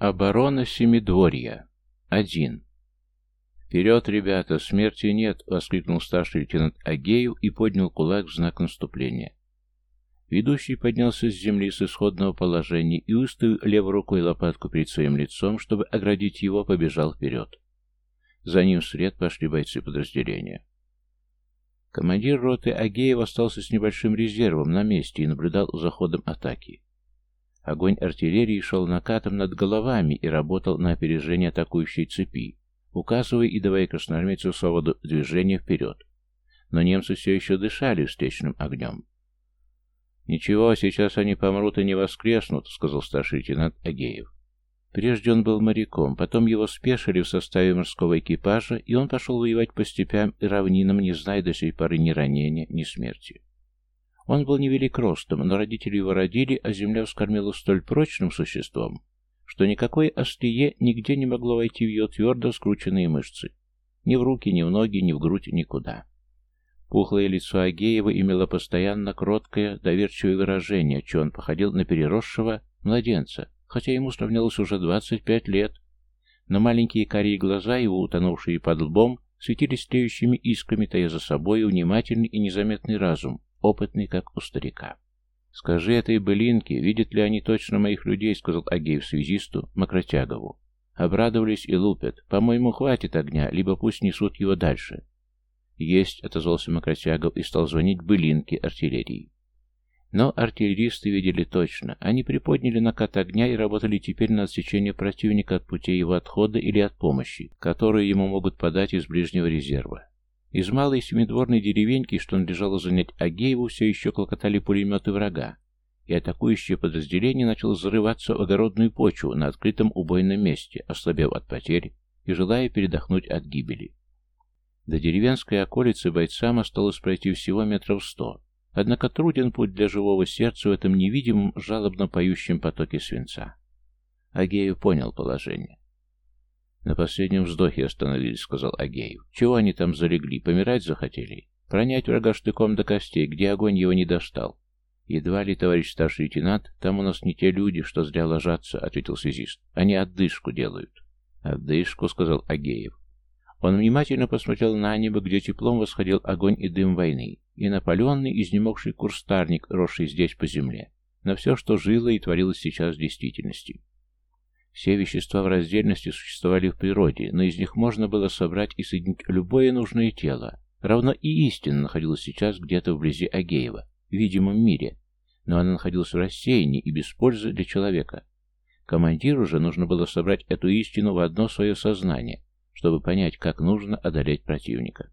Оборона Семидворья. Один. «Вперед, ребята, смерти нет!» — воскликнул старший лейтенант Агеев и поднял кулак в знак наступления. Ведущий поднялся с земли с исходного положения и, выставив левой рукой лопатку перед своим лицом, чтобы оградить его, побежал вперед. За ним вслед пошли бойцы подразделения. Командир роты Агеев остался с небольшим резервом на месте и наблюдал за ходом атаки. Огонь артиллерии шел накатом над головами и работал на опережение атакующей цепи, указывая и давая красноармейцу свободу движения вперед. Но немцы все еще дышали встречным огнем. «Ничего, сейчас они помрут и не воскреснут», — сказал старший лейтенант Агеев. Прежде он был моряком, потом его спешили в составе морского экипажа, и он пошел воевать по степям и равнинам, не зная до сей поры ни ранения, ни смерти. Он был невелик ростом, но родители его родили, а земля вскормила столь прочным существом, что никакое острие нигде не могло войти в ее твердо скрученные мышцы. Ни в руки, ни в ноги, ни в грудь, никуда. Пухлое лицо Агеева имело постоянно кроткое, доверчивое выражение, что он походил на переросшего младенца, хотя ему сравнялось уже 25 лет. Но маленькие карие глаза его, утонувшие под лбом, светились тлеющими искрами, тая за собой внимательный и незаметный разум, опытный, как у старика. «Скажи этой былинке, видят ли они точно моих людей», — сказал Агеев связисту Макротягову. «Обрадовались и лупят. По-моему, хватит огня, либо пусть несут его дальше». «Есть», — отозвался Макротягов и стал звонить былинке артиллерии. Но артиллеристы видели точно. Они приподняли накат огня и работали теперь на отсечение противника от путей его отхода или от помощи, которую ему могут подать из ближнего резерва. Из малой семидворной деревеньки, что надлежало занять Агееву, все еще клокотали пулеметы врага, и атакующее подразделение начало взрываться в огородную почву на открытом убойном месте, ослабев от потерь и желая передохнуть от гибели. До деревенской околицы бойцам осталось пройти всего метров сто, Однако труден путь для живого сердца в этом невидимом, жалобно поющем потоке свинца. Агеев понял положение. «На последнем вздохе остановились», — сказал Агеев. «Чего они там залегли? Помирать захотели? Пронять врага штыком до костей, где огонь его не достал?» «Едва ли, товарищ старший лейтенант, там у нас не те люди, что зря ложатся», — ответил связист. «Они отдышку делают». «Отдышку», — сказал Агеев. Он внимательно посмотрел на небо, где теплом восходил огонь и дым войны и напаленный, изнемогший курстарник, росший здесь по земле, на все, что жило и творилось сейчас в действительности. Все вещества в раздельности существовали в природе, но из них можно было собрать и соединить любое нужное тело. Равно и истина находилась сейчас где-то вблизи Агеева, в видимом мире, но она находилась в рассеянии и без пользы для человека. Командиру же нужно было собрать эту истину в одно свое сознание, чтобы понять, как нужно одолеть противника.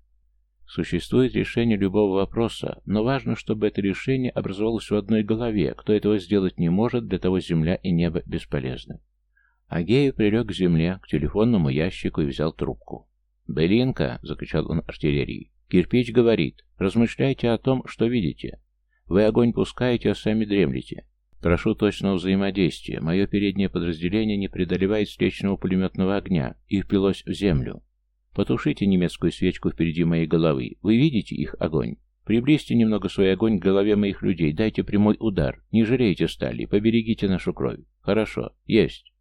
Существует решение любого вопроса, но важно, чтобы это решение образовалось в одной голове. Кто этого сделать не может, для того земля и небо бесполезны. Агеев прилег к земле, к телефонному ящику и взял трубку. «Белинка!» — закричал он артиллерии. «Кирпич говорит. Размышляйте о том, что видите. Вы огонь пускаете, а сами дремлете. Прошу точного взаимодействия. Мое переднее подразделение не преодолевает встречного пулеметного огня и впилось в землю. Потушите немецкую свечку впереди моей головы. Вы видите их огонь? Приблизьте немного свой огонь к голове моих людей. Дайте прямой удар. Не жалейте стали. Поберегите нашу кровь. Хорошо. Есть.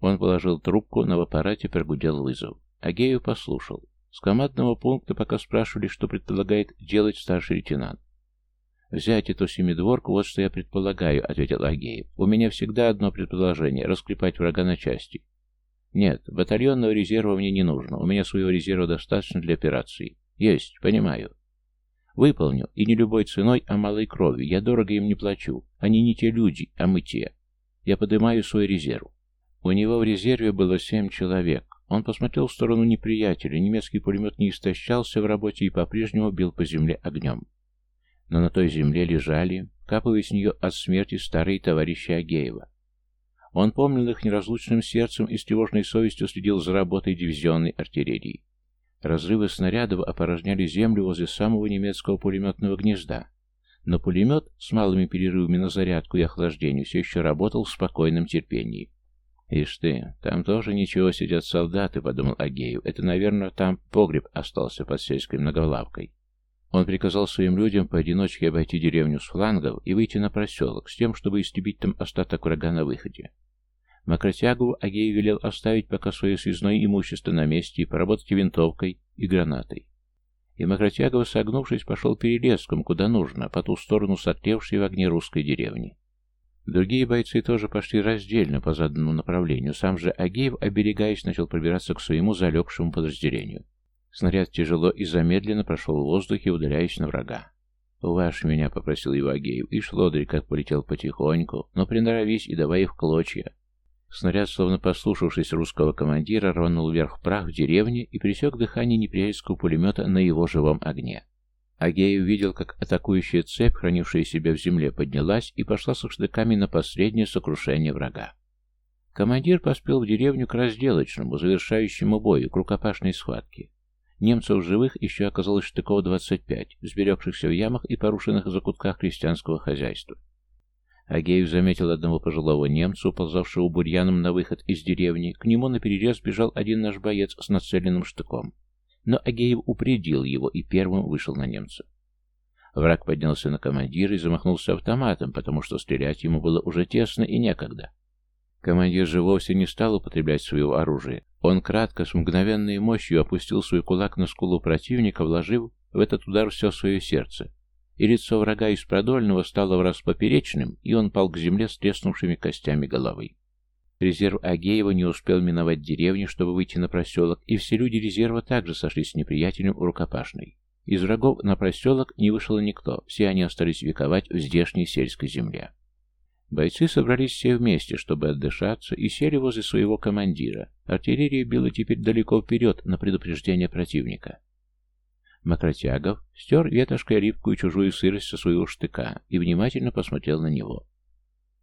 Он положил трубку, но в аппарате прогудел вызов. Агеев послушал. С командного пункта пока спрашивали, что предполагает делать старший лейтенант. «Взять эту семидворку, вот что я предполагаю», — ответил Агеев. «У меня всегда одно предположение — расклепать врага на части. Нет, батальонного резерва мне не нужно. У меня своего резерва достаточно для операции. Есть, понимаю. Выполню, и не любой ценой, а малой кровью. Я дорого им не плачу. Они не те люди, а мы те. Я поднимаю свой резерв. У него в резерве было семь человек. Он посмотрел в сторону неприятеля. Немецкий пулемет не истощался в работе и по-прежнему бил по земле огнем. Но на той земле лежали, капая с нее от смерти старые товарищи Агеева. Он помнил их неразлучным сердцем и с тревожной совестью следил за работой дивизионной артиллерии. Разрывы снарядов опорожняли землю возле самого немецкого пулеметного гнезда. Но пулемет с малыми перерывами на зарядку и охлаждение все еще работал в спокойном терпении. «Ишь ты, там тоже ничего сидят солдаты», — подумал Агеев. «Это, наверное, там погреб остался под сельской многолавкой». Он приказал своим людям поодиночке обойти деревню с флангов и выйти на проселок с тем, чтобы истребить там остаток врага на выходе. Макротягову Агею велел оставить пока свое связное имущество на месте и поработать винтовкой и гранатой. И Макротягов, согнувшись, пошел перелеском, куда нужно, по ту сторону сотлевшей в огне русской деревни. Другие бойцы тоже пошли раздельно по заданному направлению. Сам же Агеев, оберегаясь, начал пробираться к своему залегшему подразделению. Снаряд тяжело и замедленно прошел в воздухе, удаляясь на врага. «Ваш меня», — попросил его Агеев, и шлодырь как полетел потихоньку, но приноровись и давай их клочья. Снаряд, словно послушавшись русского командира, рванул вверх в прах в деревне и пересек дыхание неприятельского пулемета на его живом огне. Агеев видел, как атакующая цепь, хранившая себя в земле, поднялась и пошла со штыками на последнее сокрушение врага. Командир поспел в деревню к разделочному, завершающему бою, к рукопашной схватке. Немцев живых еще оказалось штыков 25, сберегшихся в ямах и порушенных закутках крестьянского хозяйства. Агеев заметил одного пожилого немца, уползавшего бурьяном на выход из деревни. К нему на перерез бежал один наш боец с нацеленным штыком. Но Агеев упредил его и первым вышел на немца. Враг поднялся на командира и замахнулся автоматом, потому что стрелять ему было уже тесно и некогда. Командир же вовсе не стал употреблять свое оружие. Он кратко, с мгновенной мощью опустил свой кулак на скулу противника, вложив в этот удар все свое сердце. И лицо врага из продольного стало враз поперечным, и он пал к земле с треснувшими костями головы. Резерв Агеева не успел миновать деревню, чтобы выйти на проселок, и все люди резерва также сошлись с неприятелем у рукопашной. Из врагов на проселок не вышел никто, все они остались вековать в здешней сельской земле. Бойцы собрались все вместе, чтобы отдышаться, и сели возле своего командира. Артиллерия била теперь далеко вперед на предупреждение противника. Макротягов стер ветошкой липкую чужую сырость со своего штыка и внимательно посмотрел на него.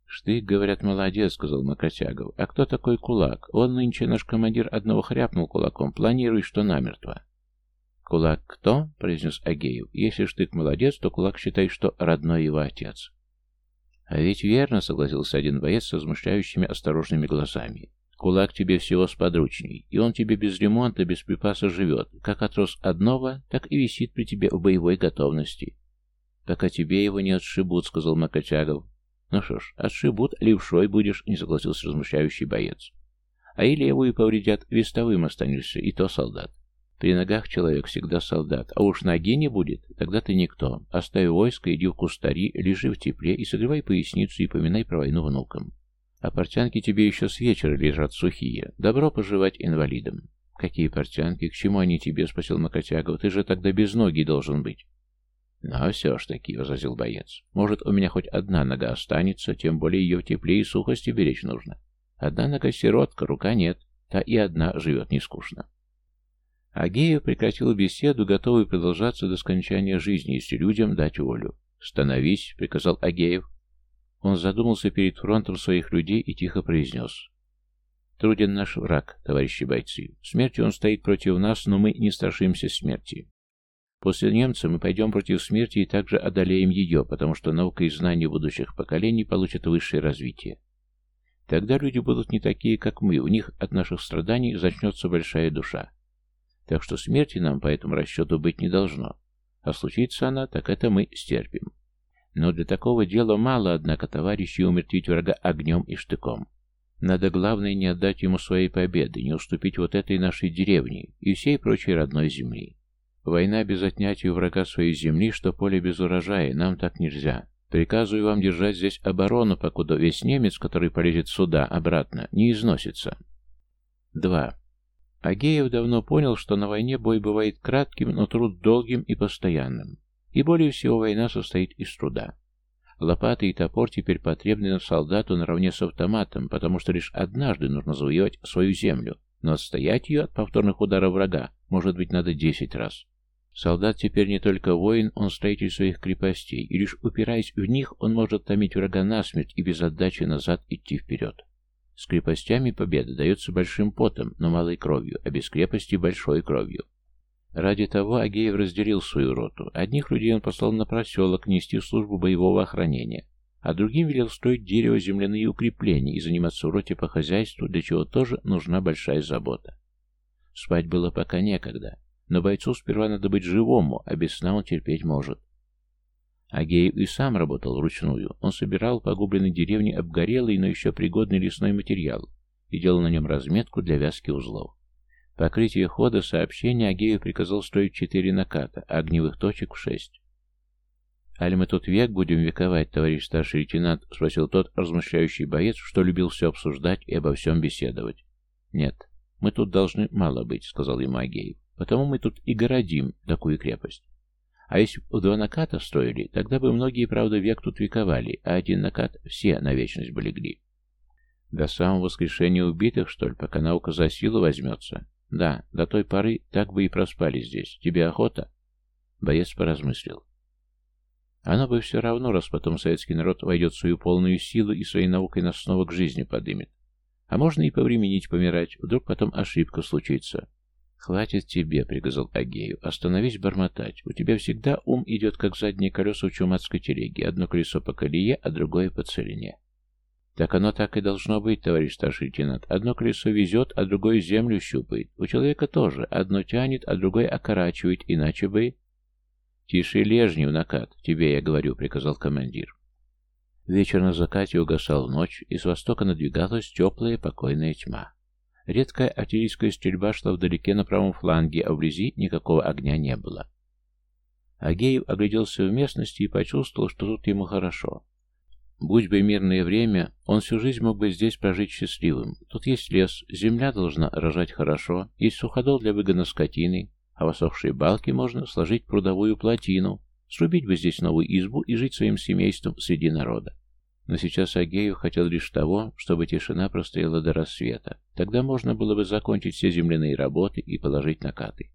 «Штык, говорят, молодец», — сказал Макротягов. «А кто такой кулак? Он нынче наш командир одного хряпнул кулаком. Планируй, что намертво». «Кулак кто?» — произнес Агеев. «Если Штык молодец, то кулак считай, что родной его отец». «А ведь верно», — согласился один боец с размышляющими осторожными глазами. «Кулак тебе всего сподручней, и он тебе без ремонта, без припаса живет, как отрос одного, так и висит при тебе в боевой готовности». «Пока тебе его не отшибут», — сказал Макачагов. «Ну что ж, отшибут, левшой будешь», — не согласился размышляющий боец. «А и левую повредят, вестовым останешься, и то солдат. При ногах человек всегда солдат, а уж ноги не будет, тогда ты никто. Оставь войско, иди в кустари, лежи в тепле и согревай поясницу и поминай про войну внукам. А портянки тебе еще с вечера лежат сухие. Добро поживать инвалидам. Какие портянки? К чему они тебе? — спросил Макотягов. Ты же тогда без ноги должен быть. «Ну, все ж таки», — возразил боец. «Может, у меня хоть одна нога останется, тем более ее в тепле и сухости беречь нужно. Одна нога сиротка, рука нет, та и одна живет нескучно». Агеев прекратил беседу, готовый продолжаться до скончания жизни, если людям дать волю. «Становись», — приказал Агеев. Он задумался перед фронтом своих людей и тихо произнес. «Труден наш враг, товарищи бойцы. Смертью он стоит против нас, но мы не страшимся смерти. После немца мы пойдем против смерти и также одолеем ее, потому что наука и знания будущих поколений получат высшее развитие. Тогда люди будут не такие, как мы, у них от наших страданий начнется большая душа. Так что смерти нам по этому расчету быть не должно. А случится она, так это мы стерпим. Но для такого дела мало, однако, товарищей умертвить врага огнем и штыком. Надо, главное, не отдать ему своей победы, не уступить вот этой нашей деревне и всей прочей родной земли. Война без отнятия у врага своей земли, что поле без урожая, нам так нельзя. Приказываю вам держать здесь оборону, покуда весь немец, который полезет сюда, обратно, не износится. 2. Агеев давно понял, что на войне бой бывает кратким, но труд долгим и постоянным. И более всего война состоит из труда. Лопаты и топор теперь потребны солдату наравне с автоматом, потому что лишь однажды нужно завоевать свою землю, но отстоять ее от повторных ударов врага может быть надо десять раз. Солдат теперь не только воин, он строитель своих крепостей, и лишь упираясь в них, он может томить врага насмерть и без отдачи назад идти вперед. С крепостями победа дается большим потом, но малой кровью, а без крепости большой кровью. Ради того Агеев разделил свою роту. Одних людей он послал на проселок нести службу боевого охранения, а другим велел строить дерево земляные укрепления и заниматься в роте по хозяйству, для чего тоже нужна большая забота. Спать было пока некогда. Но бойцу сперва надо быть живому, а без сна он терпеть может. Агеев и сам работал вручную. Он собирал погубленной деревне обгорелый, но еще пригодный лесной материал, и делал на нем разметку для вязки узлов. Покрытие хода сообщения Агею приказал строить четыре наката, а огневых точек в шесть. «Али мы тут век будем вековать, товарищ старший лейтенант?» — спросил тот размышляющий боец, что любил все обсуждать и обо всем беседовать. «Нет, мы тут должны мало быть», — сказал ему Агеев. «Потому мы тут и городим такую крепость. А если бы два наката строили, тогда бы многие, правда, век тут вековали, а один накат все на вечность бы легли». «До самого воскрешения убитых, что ли, пока наука за силу возьмется?» «Да, до той поры так бы и проспали здесь. Тебе охота?» Боец поразмыслил. Оно бы все равно, раз потом советский народ войдет в свою полную силу и своей наукой нас снова к жизни подымет. А можно и повременить помирать, вдруг потом ошибка случится. «Хватит тебе», — приказал Агею, — «остановись бормотать. У тебя всегда ум идет, как задние колеса у чумацкой телеги, одно колесо по колее, а другое по целине». «Так оно так и должно быть, товарищ старший лейтенант. Одно колесо везет, а другое землю щупает. У человека тоже. Одно тянет, а другое окорачивает, иначе бы...» «Тише лежню, накат, тебе я говорю», — приказал командир. Вечер на закате угасал ночь, и с востока надвигалась теплая покойная тьма. Редкая артиллерийская стрельба шла вдалеке на правом фланге, а вблизи никакого огня не было. Агеев огляделся в местности и почувствовал, что тут ему хорошо. Будь бы мирное время, он всю жизнь мог бы здесь прожить счастливым. Тут есть лес, земля должна рожать хорошо, есть суходол для выгона скотины, а в осохшие балки можно сложить прудовую плотину, срубить бы здесь новую избу и жить своим семейством среди народа. Но сейчас Агеев хотел лишь того, чтобы тишина простояла до рассвета. Тогда можно было бы закончить все земляные работы и положить накаты.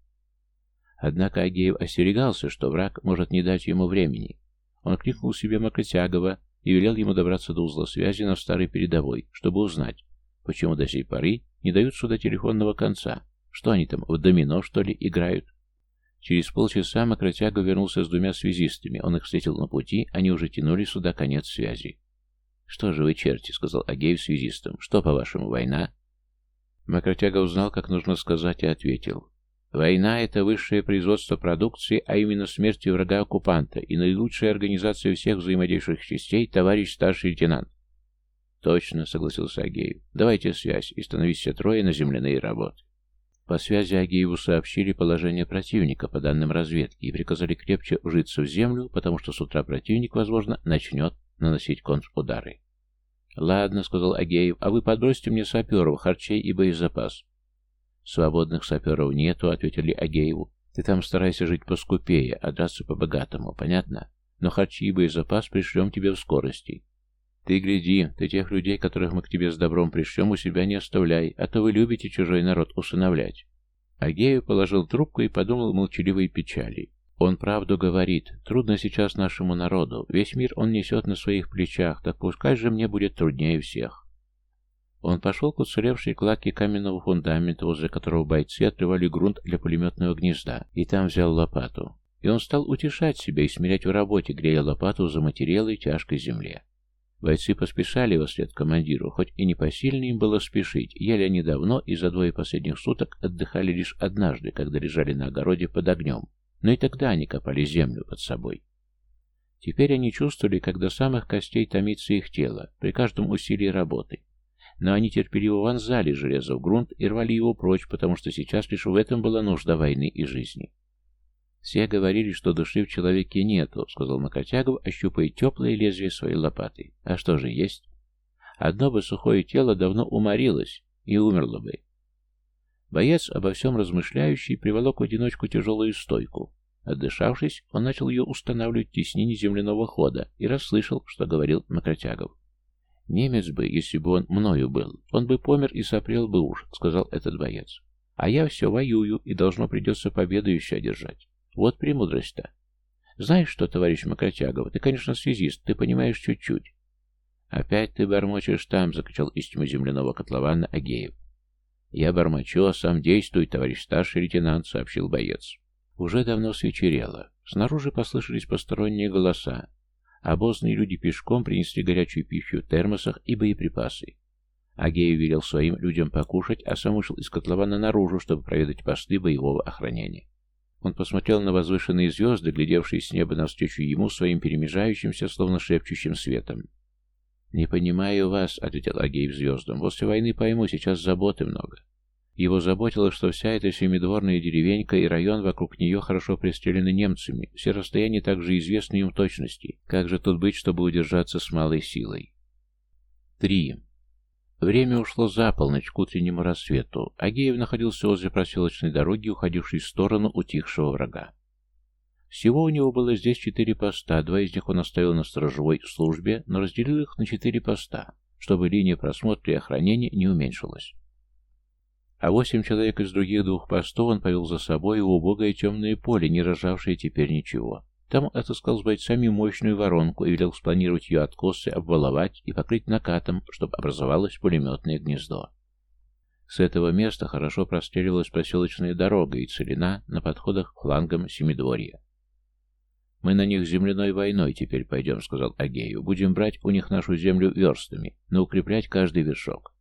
Однако Агеев остерегался, что враг может не дать ему времени. Он крикнул себе Макотягова и велел ему добраться до узла связи на старой передовой, чтобы узнать, почему до сей поры не дают сюда телефонного конца, что они там, в домино, что ли, играют? Через полчаса Макротяга вернулся с двумя связистами. Он их встретил на пути, они уже тянули сюда конец связи. «Что же вы, черти?» — сказал Агеев связистам. «Что, по-вашему, война?» Макротяга узнал, как нужно сказать, и ответил. «Война — это высшее производство продукции, а именно смерти врага-оккупанта и наилучшая организация всех взаимодействующих частей, товарищ старший лейтенант». «Точно», — согласился Агеев. «Давайте связь и становись все трое на земляные работы». По связи Агееву сообщили положение противника по данным разведки и приказали крепче вжиться в землю, потому что с утра противник, возможно, начнет наносить контрудары. «Ладно», — сказал Агеев, — «а вы подбросьте мне саперов, харчей и боезапас». «Свободных саперов нету», — ответили Агееву. «Ты там старайся жить поскупее, а драться по-богатому, понятно? Но харчи и боезапас пришлем тебе в скорости. Ты гляди, ты тех людей, которых мы к тебе с добром пришлем, у себя не оставляй, а то вы любите чужой народ усыновлять. Агеев положил трубку и подумал молчаливой печали. Он правду говорит. Трудно сейчас нашему народу. Весь мир он несет на своих плечах, так пускай же мне будет труднее всех. Он пошел к уцелевшей кладке каменного фундамента, возле которого бойцы отрывали грунт для пулеметного гнезда, и там взял лопату. И он стал утешать себя и смирять в работе, грея лопату за материалы тяжкой земле. Бойцы поспешали во след командиру, хоть и непосильно им было спешить. Ели они давно и за двое последних суток отдыхали лишь однажды, когда лежали на огороде под огнем. Но и тогда они копали землю под собой. Теперь они чувствовали, как до самых костей томится их тело, при каждом усилии работы. Но они терпеливо вонзали железо в грунт и рвали его прочь, потому что сейчас лишь в этом была нужда войны и жизни. «Все говорили, что души в человеке нету», — сказал Макотягов, ощупая теплое лезвие своей лопаты. «А что же есть?» «Одно бы сухое тело давно уморилось и умерло бы». Боец, обо всем размышляющий, приволок в одиночку тяжелую стойку. Отдышавшись, он начал ее устанавливать в теснине земляного хода и расслышал, что говорил Макротягов. «Немец бы, если бы он мною был, он бы помер и сопрел бы уж», — сказал этот боец. «А я все воюю, и должно придется победу еще одержать. Вот премудрость-то. Знаешь что, товарищ Макротягов, ты, конечно, связист, ты понимаешь чуть-чуть. Опять ты бормочешь там, закричал из тьмы земляного котлована Агеев. Я бормочу, а сам действуй, товарищ старший лейтенант, сообщил боец. Уже давно свечерело. Снаружи послышались посторонние голоса. Обозные люди пешком принесли горячую пищу в термосах и боеприпасы. Агеев велел своим людям покушать, а сам вышел из котлована наружу, чтобы проведать посты боевого охранения. Он посмотрел на возвышенные звезды, глядевшие с неба навстречу ему своим перемежающимся, словно шепчущим светом. «Не понимаю вас», — ответил Агеев звездам. «После войны пойму, сейчас заботы много». Его заботило, что вся эта семидворная деревенька и район вокруг нее хорошо пристрелены немцами, все расстояния также известны им в точности. Как же тут быть, чтобы удержаться с малой силой? 3. Время ушло за полночь к утреннему рассвету. Агеев находился возле проселочной дороги, уходившей в сторону утихшего врага. Всего у него было здесь четыре поста, два из них он оставил на сторожевой службе, но разделил их на четыре поста, чтобы линия просмотра и охранения не уменьшилась. А восемь человек из других двух постов он повел за собой в убогое темное поле, не рожавшее теперь ничего. Там отыскал с бойцами мощную воронку и велел спланировать ее откосы, обваловать и покрыть накатом, чтобы образовалось пулеметное гнездо. С этого места хорошо простреливалась проселочная дорога и целина на подходах к флангам Семидворья. «Мы на них земляной войной теперь пойдем», — сказал Агею. «Будем брать у них нашу землю верстами, но укреплять каждый вершок».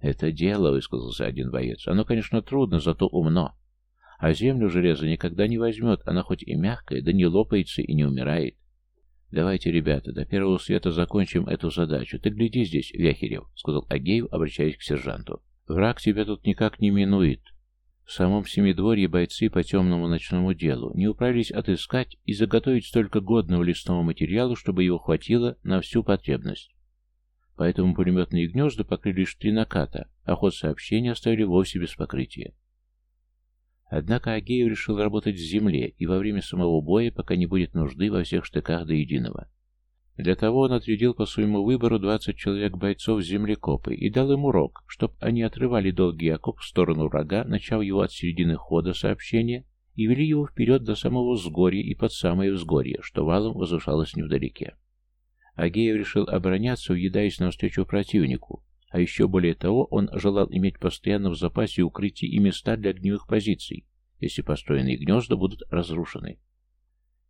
«Это дело», — высказался один боец. «Оно, конечно, трудно, зато умно. А землю железо никогда не возьмет, она хоть и мягкая, да не лопается и не умирает. «Давайте, ребята, до первого света закончим эту задачу. Ты гляди здесь, Вяхерев», — сказал Агеев, обращаясь к сержанту. «Враг тебя тут никак не минует. В самом Семидворье бойцы по темному ночному делу не управились отыскать и заготовить столько годного лесного материала, чтобы его хватило на всю потребность. Поэтому пулеметные гнезда покрыли лишь три наката, а ход сообщения оставили вовсе без покрытия. Однако Агеев решил работать в земле и во время самого боя, пока не будет нужды во всех штыках до единого. Для того он отрядил по своему выбору 20 человек бойцов-землекопы и дал им урок, чтобы они отрывали долгий окоп в сторону врага, начав его от середины хода сообщения, и вели его вперед до самого взгорья и под самое взгорье, что валом возвышалось невдалеке. Агеев решил обороняться, уедаясь навстречу противнику, а еще более того, он желал иметь постоянно в запасе укрытия и места для огневых позиций, если построенные гнезда будут разрушены.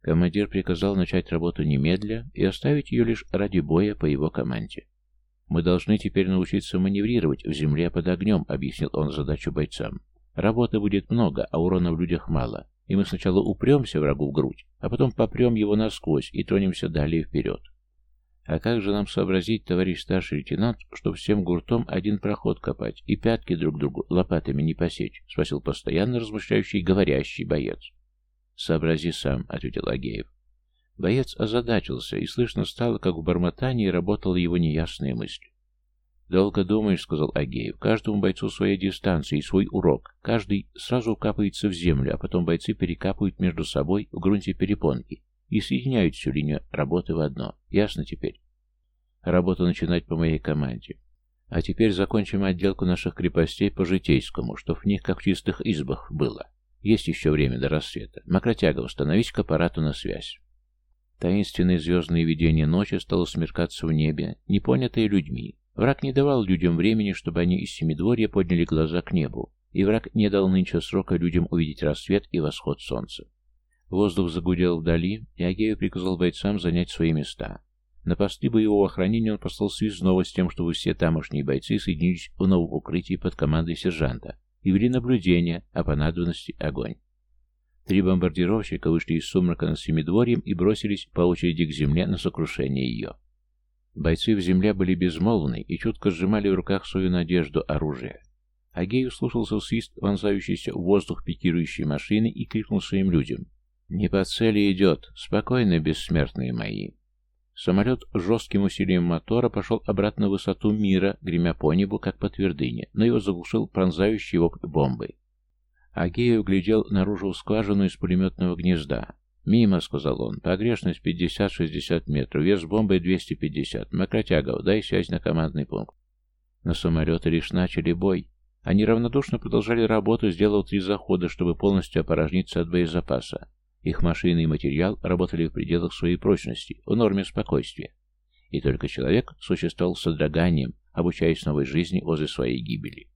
Командир приказал начать работу немедля и оставить ее лишь ради боя по его команде. «Мы должны теперь научиться маневрировать в земле под огнем», — объяснил он задачу бойцам. «Работы будет много, а урона в людях мало, и мы сначала упремся врагу в грудь, а потом попрем его насквозь и тронемся далее вперед». «А как же нам сообразить, товарищ старший лейтенант, что всем гуртом один проход копать и пятки друг другу лопатами не посечь?» — спросил постоянно размышляющий говорящий боец. «Сообрази сам», — ответил Агеев. Боец озадачился, и слышно стало, как в бормотании работала его неясная мысль. «Долго думаешь», — сказал Агеев. «Каждому бойцу своя дистанция и свой урок. Каждый сразу капается в землю, а потом бойцы перекапывают между собой в грунте перепонки и соединяют всю линию работы в одно. Ясно теперь? Работу начинать по моей команде. А теперь закончим отделку наших крепостей по житейскому, чтоб в них как в чистых избах было. Есть еще время до рассвета. Макротягов, становись к аппарату на связь. Таинственное звездное видение ночи стало смеркаться в небе, непонятое людьми. Враг не давал людям времени, чтобы они из Семидворья подняли глаза к небу, и враг не дал нынче срока людям увидеть рассвет и восход солнца. Воздух загудел вдали, и Агею приказал бойцам занять свои места. На посты боевого охранения он послал связного с тем, чтобы все тамошние бойцы соединились в новом укрытии под командой сержанта, и вели наблюдение о понадобности огонь. Три бомбардировщика вышли из сумрака над Семидворьем и бросились по очереди к земле на сокрушение ее. Бойцы в земле были безмолвны и чутко сжимали в руках свою надежду оружие. Агей услышался свист вонзающийся в воздух пикирующей машины и крикнул своим людям. «Не по цели идет. Спокойно, бессмертные мои. Самолет с жестким усилием мотора пошел обратно в высоту мира, гремя по небу, как по твердыне, но его заглушил пронзающий вопль бомбы. Агеев глядел наружу скважину из пулеметного гнезда. «Мимо», — сказал он, — «погрешность 50-60 метров, вес бомбы 250. Макротягов, дай связь на командный пункт». Но самолеты лишь начали бой. Они равнодушно продолжали работу, сделав три захода, чтобы полностью опорожниться от боезапаса. Их машины и материал работали в пределах своей прочности, в норме спокойствия. И только человек существовал с содроганием, обучаясь новой жизни возле своей гибели.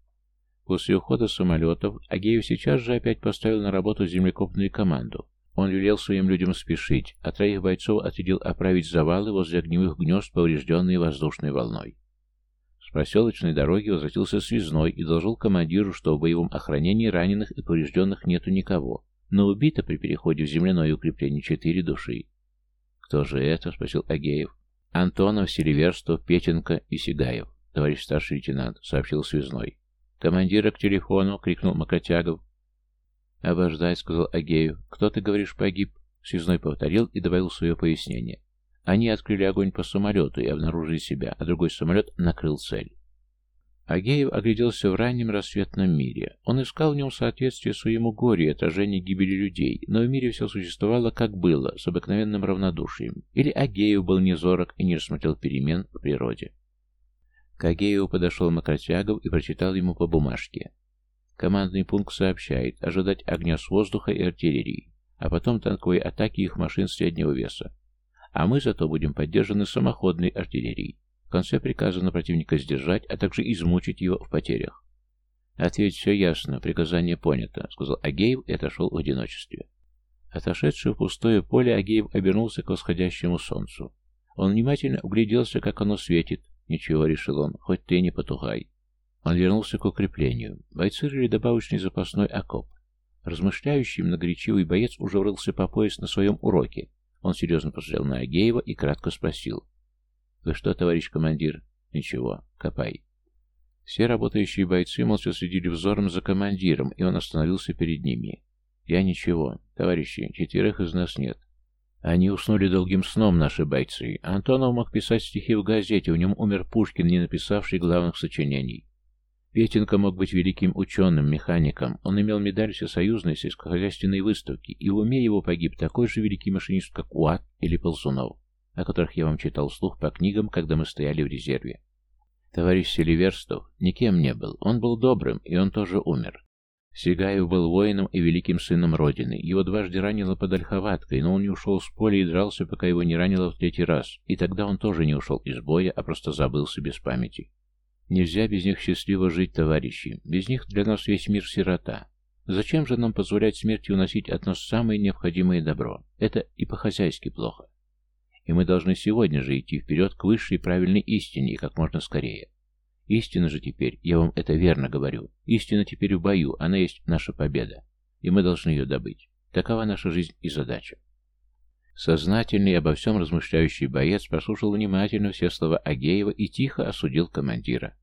После ухода самолетов Агеев сейчас же опять поставил на работу землекопную команду. Он велел своим людям спешить, а троих бойцов отрядил оправить завалы возле огневых гнезд, поврежденные воздушной волной. С проселочной дороги возвратился связной и доложил командиру, что в боевом охранении раненых и поврежденных нету никого, но убито при переходе в земляное укрепление четыре души. «Кто же это?» — спросил Агеев. Антонов, Селиверстов, Петенко и Сигаев, товарищ старший лейтенант, сообщил связной. «Командира к телефону!» — крикнул Макротягов. «Обождать», — сказал Агею. «Кто, ты говоришь, погиб?» Связной повторил и добавил свое пояснение. Они открыли огонь по самолету и обнаружили себя, а другой самолет накрыл цель. Агеев огляделся в раннем рассветном мире. Он искал в нем соответствие своему горю и отражение гибели людей, но в мире все существовало как было, с обыкновенным равнодушием. Или Агеев был незорок и не рассмотрел перемен в природе. К Агееву подошел Макротягов и прочитал ему по бумажке. Командный пункт сообщает ожидать огня с воздуха и артиллерии, а потом танковой атаки их машин среднего веса. А мы зато будем поддержаны самоходной артиллерией. В конце приказано противника сдержать, а также измучить его в потерях. «Ответь, все ясно, приказание понято», — сказал Агеев и отошел в одиночестве. Отошедший в пустое поле, Агеев обернулся к восходящему солнцу. Он внимательно угляделся, как оно светит. «Ничего», — решил он, — «хоть ты не потухай». Он вернулся к укреплению. Бойцы рыли добавочный запасной окоп. Размышляющий многоречивый боец уже врылся по пояс на своем уроке. Он серьезно посмотрел на Агеева и кратко спросил. «Вы что, товарищ командир?» «Ничего, копай». Все работающие бойцы молча следили взором за командиром, и он остановился перед ними. «Я ничего. Товарищи, четверых из нас нет. Они уснули долгим сном, наши бойцы. Антонов мог писать стихи в газете, в нем умер Пушкин, не написавший главных сочинений. Петенко мог быть великим ученым, механиком. Он имел медаль всесоюзной сельскохозяйственной выставки, и в уме его погиб такой же великий машинист, как Уат или Ползунов о которых я вам читал вслух по книгам, когда мы стояли в резерве. Товарищ Селиверстов никем не был, он был добрым, и он тоже умер. Сигаев был воином и великим сыном Родины. Его дважды ранило под Ольховаткой, но он не ушел с поля и дрался, пока его не ранило в третий раз, и тогда он тоже не ушел из боя, а просто забылся без памяти. Нельзя без них счастливо жить, товарищи. Без них для нас весь мир сирота. Зачем же нам позволять смерти уносить от нас самое необходимое добро? Это и по-хозяйски плохо и мы должны сегодня же идти вперед к высшей правильной истине и как можно скорее. Истина же теперь, я вам это верно говорю, истина теперь в бою, она есть наша победа, и мы должны ее добыть. Такова наша жизнь и задача. Сознательный обо всем размышляющий боец прослушал внимательно все слова Агеева и тихо осудил командира.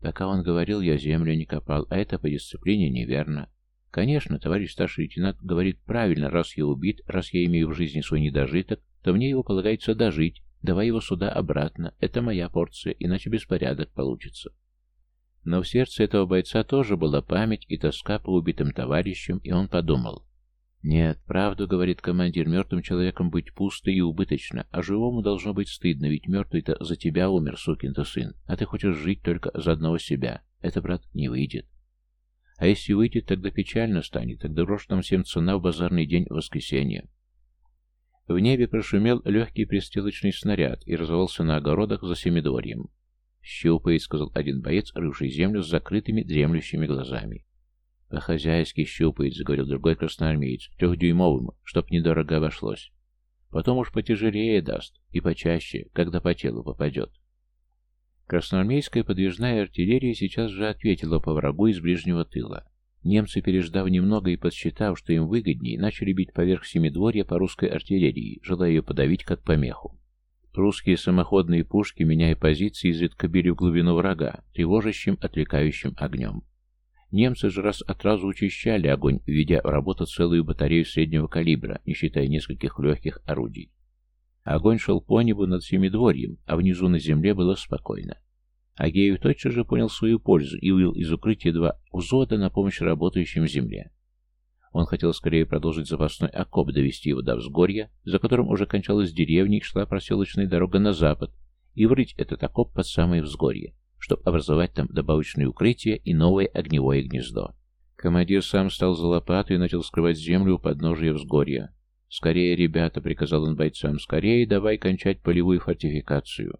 Пока он говорил, я землю не копал, а это по дисциплине неверно. Конечно, товарищ старший лейтенант говорит правильно, раз я убит, раз я имею в жизни свой недожиток, то мне его полагается дожить, давай его сюда обратно, это моя порция, иначе беспорядок получится. Но в сердце этого бойца тоже была память и тоска по убитым товарищам, и он подумал. «Нет, правду, — говорит командир, — мертвым человеком быть пусто и убыточно, а живому должно быть стыдно, ведь мертвый-то за тебя умер, сукин ты сын, а ты хочешь жить только за одного себя. Это, брат, не выйдет. А если выйдет, тогда печально станет, тогда рожь нам всем цена в базарный день воскресенья. В небе прошумел легкий пристрелочный снаряд и разорвался на огородах за семидворьем. «Щупает», — сказал один боец, рывший землю с закрытыми дремлющими глазами. «По-хозяйски щупает», — заговорил другой красноармеец, трехдюймовым, чтоб недорого обошлось. «Потом уж потяжелее даст, и почаще, когда по телу попадет». Красноармейская подвижная артиллерия сейчас же ответила по врагу из ближнего тыла. Немцы, переждав немного и подсчитав, что им выгоднее, начали бить поверх Семидворья по русской артиллерии, желая ее подавить как помеху. Русские самоходные пушки, меняя позиции, изредка били в глубину врага, тревожащим, отвлекающим огнем. Немцы же раз от разу учащали огонь, введя в работу целую батарею среднего калибра, не считая нескольких легких орудий. Огонь шел по небу над Семидворьем, а внизу на земле было спокойно. Агеев тотчас же понял свою пользу и увел из укрытия два взвода на помощь работающим в земле. Он хотел скорее продолжить запасной окоп, довести его до взгорья, за которым уже кончалась деревня и шла проселочная дорога на запад, и врыть этот окоп под самое взгорье, чтобы образовать там добавочное укрытие и новое огневое гнездо. Командир сам стал за лопату и начал скрывать землю у подножия взгорья. «Скорее, ребята!» — приказал он бойцам. «Скорее давай кончать полевую фортификацию!»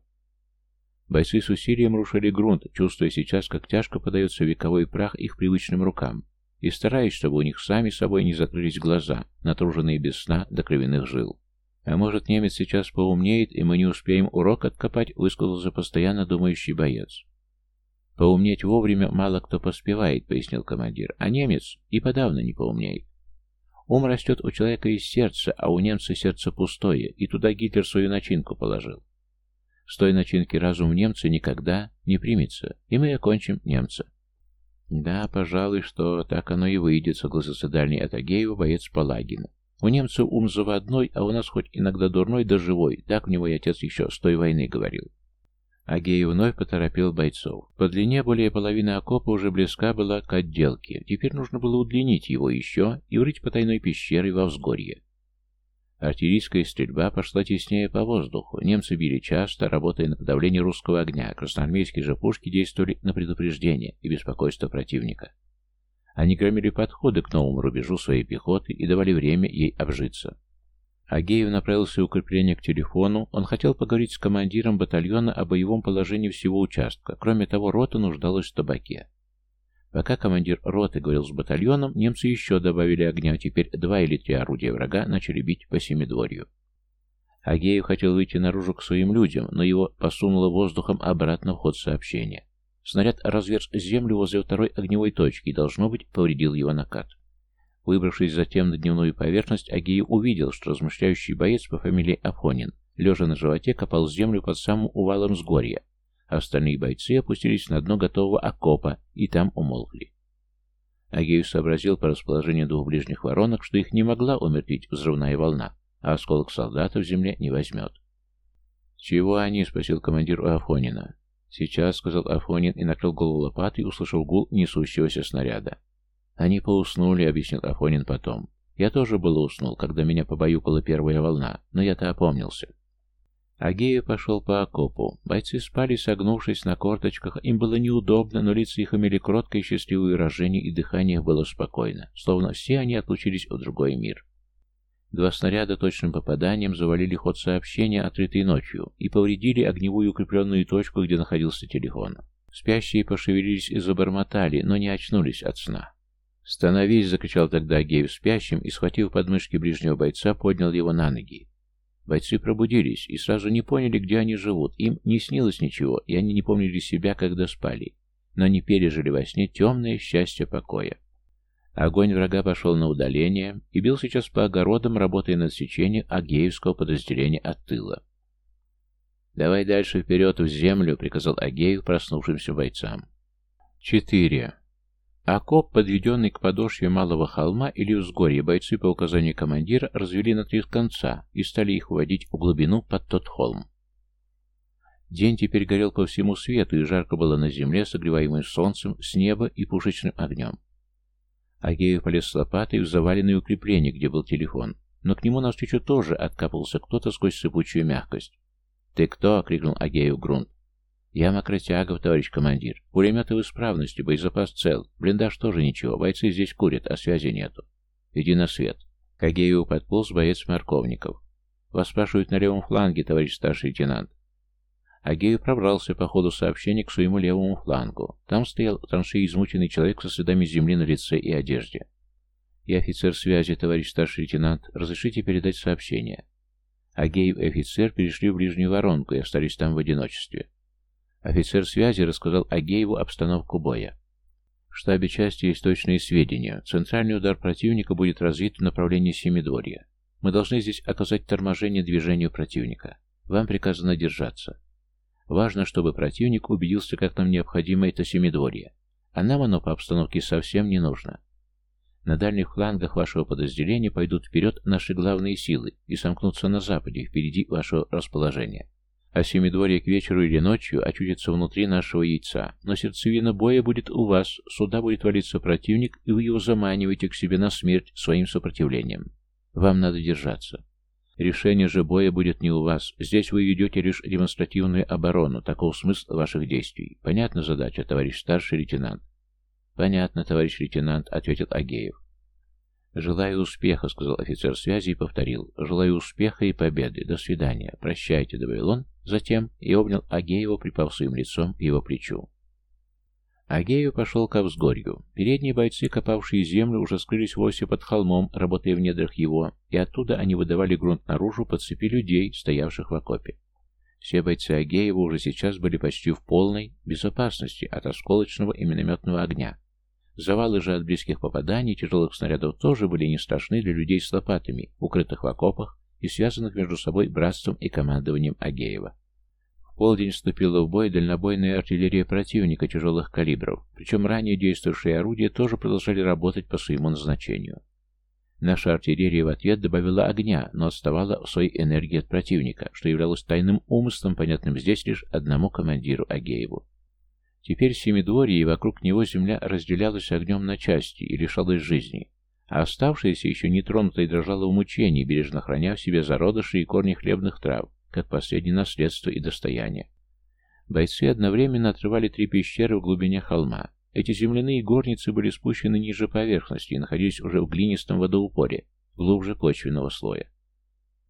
Бойцы с усилием рушили грунт, чувствуя сейчас, как тяжко подается вековой прах их привычным рукам, и стараясь, чтобы у них сами собой не закрылись глаза, натруженные без сна до кровяных жил. «А может, немец сейчас поумнеет, и мы не успеем урок откопать?» — высказался постоянно думающий боец. «Поумнеть вовремя мало кто поспевает», — пояснил командир, — «а немец и подавно не поумнеет. Ум растет у человека из сердца, а у немца сердце пустое, и туда Гитлер свою начинку положил. С той начинки разум немца никогда не примется, и мы окончим немца. Да, пожалуй, что так оно и выйдет, согласился дальний от боец Палагин. У немцев ум заводной, а у нас хоть иногда дурной да живой, так у него и отец еще с той войны говорил. Агей вновь поторопил бойцов. По длине более половины окопа уже близка была к отделке. Теперь нужно было удлинить его еще и врыть потайной пещерой во взгорье. Артиллерийская стрельба пошла теснее по воздуху. Немцы били часто, работая на подавление русского огня. Красноармейские же пушки действовали на предупреждение и беспокойство противника. Они громили подходы к новому рубежу своей пехоты и давали время ей обжиться. Агеев направился в укрепление к телефону. Он хотел поговорить с командиром батальона о боевом положении всего участка. Кроме того, рота нуждалась в табаке. Пока командир роты говорил с батальоном, немцы еще добавили огня. Теперь два или три орудия врага начали бить по семидворью. Агеев хотел выйти наружу к своим людям, но его посунуло воздухом обратно в ход сообщения. Снаряд разверз землю возле второй огневой точки и, должно быть, повредил его накат. Выбравшись затем на дневную поверхность, Агеев увидел, что размышляющий боец по фамилии Афонин, лежа на животе, копал землю под самым увалом с горья, а остальные бойцы опустились на дно готового окопа и там умолкли. Агеев сообразил по расположению двух ближних воронок, что их не могла умертвить взрывная волна, а осколок солдата в земле не возьмет. «Чего они?» — спросил командир у Афонина. «Сейчас», — сказал Афонин и накрыл голову лопатой услышал гул несущегося снаряда. «Они поуснули», — объяснил Афонин потом. «Я тоже было уснул, когда меня побаюкала первая волна, но я-то опомнился». Агея пошел по окопу. Бойцы спали, согнувшись на корточках. Им было неудобно, но лица их имели кроткое и счастливое выражение, и дыхание было спокойно, словно все они отлучились в другой мир. Два снаряда точным попаданием завалили ход сообщения, отрытой ночью, и повредили огневую укрепленную точку, где находился телефон. Спящие пошевелились и забормотали, но не очнулись от сна. «Становись!» — закричал тогда Геев спящим и, схватив подмышки ближнего бойца, поднял его на ноги. Бойцы пробудились и сразу не поняли, где они живут. Им не снилось ничего, и они не помнили себя, когда спали. Но они пережили во сне темное счастье покоя. Огонь врага пошел на удаление и бил сейчас по огородам, работая над сечением Агеевского подразделения от тыла. «Давай дальше вперед, в землю», — приказал Агеев проснувшимся бойцам. Четыре. Окоп, подведенный к подошве малого холма или взгорья, бойцы по указанию командира развели на три конца и стали их вводить в глубину под тот холм. День теперь горел по всему свету, и жарко было на земле, согреваемой солнцем, с неба и пушечным огнем. Агеев полез с лопатой в заваленное укрепление, где был телефон, но к нему навстречу тоже откапывался кто-то сквозь сыпучую мягкость. «Ты кто?» — крикнул Агеев грунт. «Я Макротягов, товарищ командир. Пулеметы в исправности, боезапас цел. Блиндаж тоже ничего. Бойцы здесь курят, а связи нету. Иди на свет». К подполз боец Марковников. «Вас спрашивают на левом фланге, товарищ старший лейтенант». Агеев пробрался по ходу сообщения к своему левому флангу. Там стоял траншей измученный человек со следами земли на лице и одежде. «Я офицер связи, товарищ старший лейтенант. Разрешите передать сообщение?» Агеев и офицер перешли в ближнюю воронку и остались там в одиночестве. Офицер связи рассказал Агееву обстановку боя. В штабе части есть точные сведения. Центральный удар противника будет развит в направлении Семидворья. Мы должны здесь оказать торможение движению противника. Вам приказано держаться. Важно, чтобы противник убедился, как нам необходимо это Семидворье. А нам оно по обстановке совсем не нужно. На дальних флангах вашего подразделения пойдут вперед наши главные силы и сомкнутся на западе, впереди вашего расположения а семидворье к вечеру или ночью очутится внутри нашего яйца. Но сердцевина боя будет у вас, сюда будет валиться противник, и вы его заманиваете к себе на смерть своим сопротивлением. Вам надо держаться. Решение же боя будет не у вас. Здесь вы ведете лишь демонстративную оборону. Таков смысл ваших действий. Понятна задача, товарищ старший лейтенант? Понятно, товарищ лейтенант, ответил Агеев. «Желаю успеха», — сказал офицер связи и повторил. «Желаю успеха и победы. До свидания. Прощайте», — добавил он, затем и обнял Агеева, припав своим лицом к его плечу. Агеев пошел к взгорью. Передние бойцы, копавшие землю, уже скрылись вовсе под холмом, работая в недрах его, и оттуда они выдавали грунт наружу под цепи людей, стоявших в окопе. Все бойцы Агеева уже сейчас были почти в полной безопасности от осколочного и минометного огня. Завалы же от близких попаданий тяжелых снарядов тоже были не страшны для людей с лопатами, укрытых в окопах и связанных между собой братством и командованием Агеева. В полдень вступила в бой дальнобойная артиллерия противника тяжелых калибров, причем ранее действовавшие орудия тоже продолжали работать по своему назначению. Наша артиллерия в ответ добавила огня, но отставала в своей энергии от противника, что являлось тайным умыслом, понятным здесь лишь одному командиру Агееву. Теперь Семидворье и вокруг него земля разделялась огнем на части и лишалась жизни, а оставшаяся еще нетронутой дрожала в мучении, бережно храня в себе зародыши и корни хлебных трав, как последнее наследство и достояние. Бойцы одновременно отрывали три пещеры в глубине холма. Эти земляные горницы были спущены ниже поверхности и находились уже в глинистом водоупоре, глубже почвенного слоя.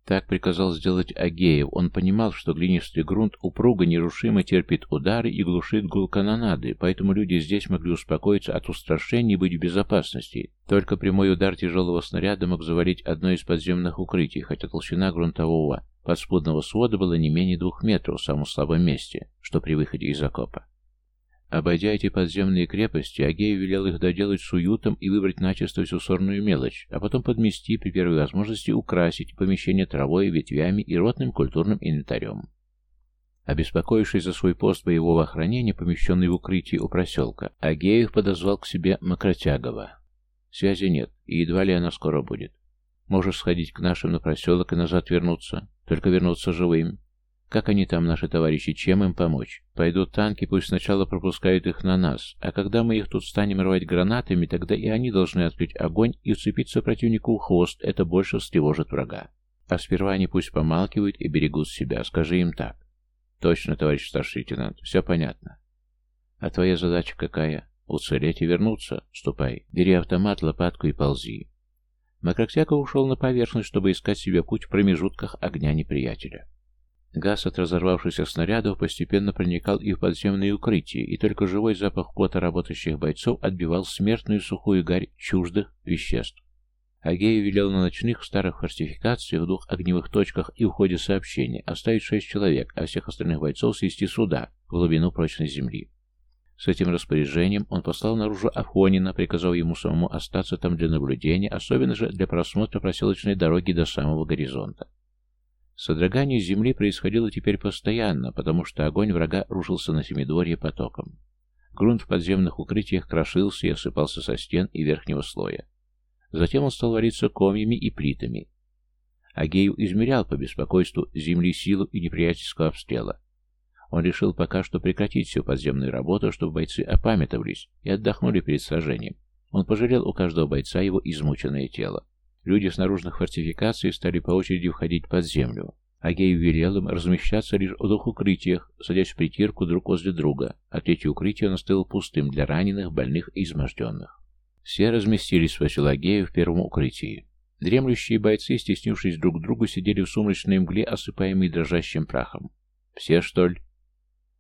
Так приказал сделать Агеев. Он понимал, что глинистый грунт упруго нерушимо терпит удары и глушит гул поэтому люди здесь могли успокоиться от устрашения и быть в безопасности. Только прямой удар тяжелого снаряда мог завалить одно из подземных укрытий, хотя толщина грунтового подспудного свода была не менее двух метров в самом слабом месте, что при выходе из окопа. Обойдя эти подземные крепости, Агей велел их доделать с уютом и выбрать начисто всю сорную мелочь, а потом подмести при первой возможности украсить помещение травой, ветвями и ротным культурным инвентарем. Обеспокоившись за свой пост боевого охранения, помещенный в укрытии у проселка, Агеев подозвал к себе Макротягова. «Связи нет, и едва ли она скоро будет. Можешь сходить к нашим на проселок и назад вернуться, только вернуться живым. Как они там, наши товарищи, чем им помочь? Пойдут танки, пусть сначала пропускают их на нас, а когда мы их тут станем рвать гранатами, тогда и они должны открыть огонь и вцепиться противнику в хвост, это больше встревожит врага. А сперва они пусть помалкивают и берегут себя, скажи им так. Точно, товарищ старший лейтенант, все понятно. А твоя задача какая? Уцелеть и вернуться? Ступай, бери автомат, лопатку и ползи. Макротяков ушел на поверхность, чтобы искать себе путь в промежутках огня неприятеля. Газ от разорвавшихся снарядов постепенно проникал и в подземные укрытия, и только живой запах пота работающих бойцов отбивал смертную сухую гарь чуждых веществ. Агею велел на ночных старых фортификациях в двух огневых точках и в ходе сообщения оставить шесть человек, а всех остальных бойцов свести сюда, в глубину прочной земли. С этим распоряжением он послал наружу Афонина, приказав ему самому остаться там для наблюдения, особенно же для просмотра проселочной дороги до самого горизонта. Содрогание земли происходило теперь постоянно, потому что огонь врага рушился на Семидворье потоком. Грунт в подземных укрытиях крошился и осыпался со стен и верхнего слоя. Затем он стал вариться комьями и плитами. Агеев измерял по беспокойству земли силу и неприятельского обстрела. Он решил пока что прекратить всю подземную работу, чтобы бойцы опамятовались и отдохнули перед сражением. Он пожалел у каждого бойца его измученное тело. Люди с наружных фортификаций стали по очереди входить под землю. Агей велел им размещаться лишь в двух укрытиях, садясь в притирку друг возле друга, а третье укрытие он оставил пустым для раненых, больных и изможденных. Все разместились, спросил Агею, в первом укрытии. Дремлющие бойцы, стеснившись друг к другу, сидели в сумрачной мгле, осыпаемой дрожащим прахом. «Все, что ли?»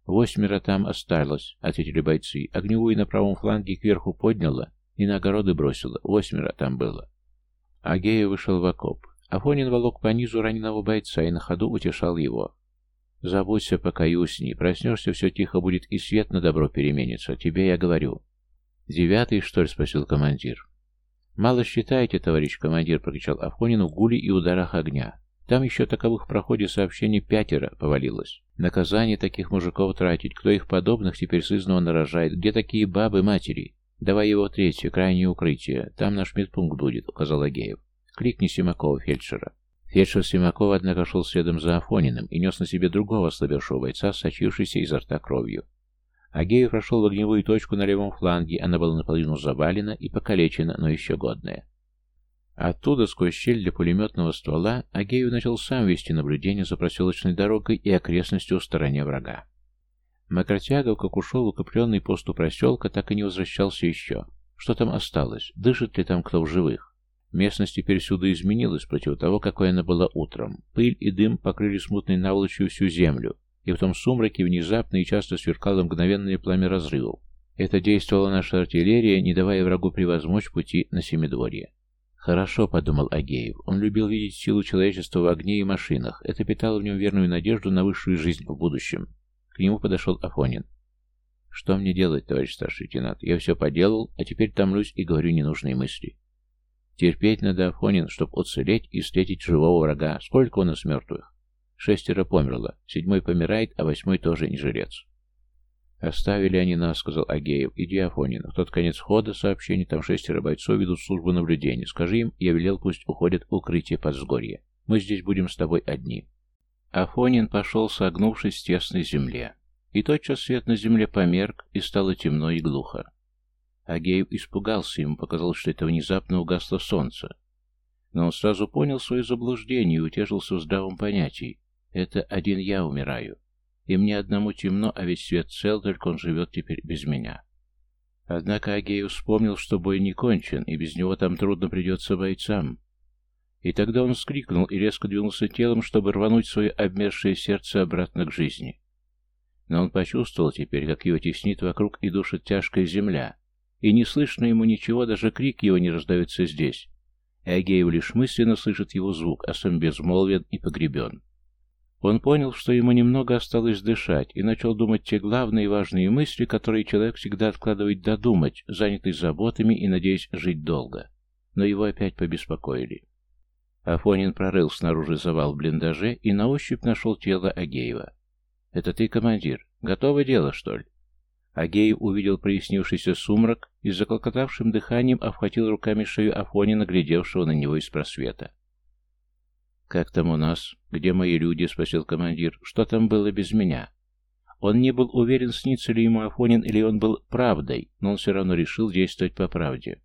«Восьмеро там осталось», — ответили бойцы. «Огневую на правом фланге кверху подняла и на огороды бросила. Восьмеро там было». Агея вышел в окоп. Афонин волок по низу раненого бойца и на ходу утешал его. «Забудься, пока усни. Проснешься, все тихо будет, и свет на добро переменится. Тебе я говорю». «Девятый, что ли?» — спросил командир. «Мало считаете, товарищ командир», — прокричал Афонин в гуле и ударах огня. «Там еще таковых в проходе сообщений пятеро повалилось. Наказание таких мужиков тратить. Кто их подобных теперь сызново нарожает? Где такие бабы-матери? «Давай его третье, крайнее укрытие. Там наш медпункт будет», — указал Агеев. «Кликни Симакова, фельдшера». Фельдшер Симакова, однако, шел следом за Афониным и нес на себе другого слабевшего бойца, сочившийся изо рта кровью. Агеев прошел в огневую точку на левом фланге, она была наполовину завалена и покалечена, но еще годная. Оттуда, сквозь щель для пулеметного ствола, Агеев начал сам вести наблюдение за проселочной дорогой и окрестностью в стороне врага. Макротягов, как ушел в укрепленный пост у проселка, так и не возвращался еще. Что там осталось? Дышит ли там кто в живых? Местность теперь всюду изменилась против того, какой она была утром. Пыль и дым покрыли смутной наволочью всю землю, и в том сумраке внезапно и часто сверкало мгновенное пламя разрывов. Это действовала наша артиллерия, не давая врагу превозмочь пути на Семидворье. «Хорошо», — подумал Агеев. Он любил видеть силу человечества в огне и машинах. Это питало в нем верную надежду на высшую жизнь в будущем. К нему подошел Афонин. «Что мне делать, товарищ старший лейтенант? Я все поделал, а теперь томлюсь и говорю ненужные мысли. Терпеть надо, Афонин, чтобы уцелеть и встретить живого врага. Сколько у нас мертвых? Шестеро померло, седьмой помирает, а восьмой тоже не жрец. «Оставили они нас», — сказал Агеев. «Иди, Афонин. В тот конец хода сообщений, там шестеро бойцов ведут службу наблюдения. Скажи им, я велел, пусть уходят укрытие под сгорье. Мы здесь будем с тобой одни». Афонин пошел, согнувшись в тесной земле. И тотчас свет на земле померк, и стало темно и глухо. Агеев испугался, ему показалось, что это внезапно угасло солнце. Но он сразу понял свое заблуждение и утешился в здравом понятии. «Это один я умираю. И мне одному темно, а ведь свет цел, только он живет теперь без меня». Однако Агеев вспомнил, что бой не кончен, и без него там трудно придется бойцам. И тогда он вскрикнул и резко двинулся телом, чтобы рвануть свое обмершее сердце обратно к жизни. Но он почувствовал теперь, как его теснит вокруг и душит тяжкая земля, и не слышно ему ничего, даже крик его не раздается здесь. Агеев лишь мысленно слышит его звук, а сам безмолвен и погребен. Он понял, что ему немного осталось дышать, и начал думать те главные и важные мысли, которые человек всегда откладывает додумать, занятый заботами и надеясь жить долго. Но его опять побеспокоили. Афонин прорыл снаружи завал в блиндаже и на ощупь нашел тело Агеева. «Это ты, командир? Готово дело, что ли?» Агеев увидел прояснившийся сумрак и с заклокотавшим дыханием обхватил руками шею Афонина, глядевшего на него из просвета. «Как там у нас? Где мои люди?» — спросил командир. «Что там было без меня?» Он не был уверен, снится ли ему Афонин, или он был правдой, но он все равно решил действовать по правде.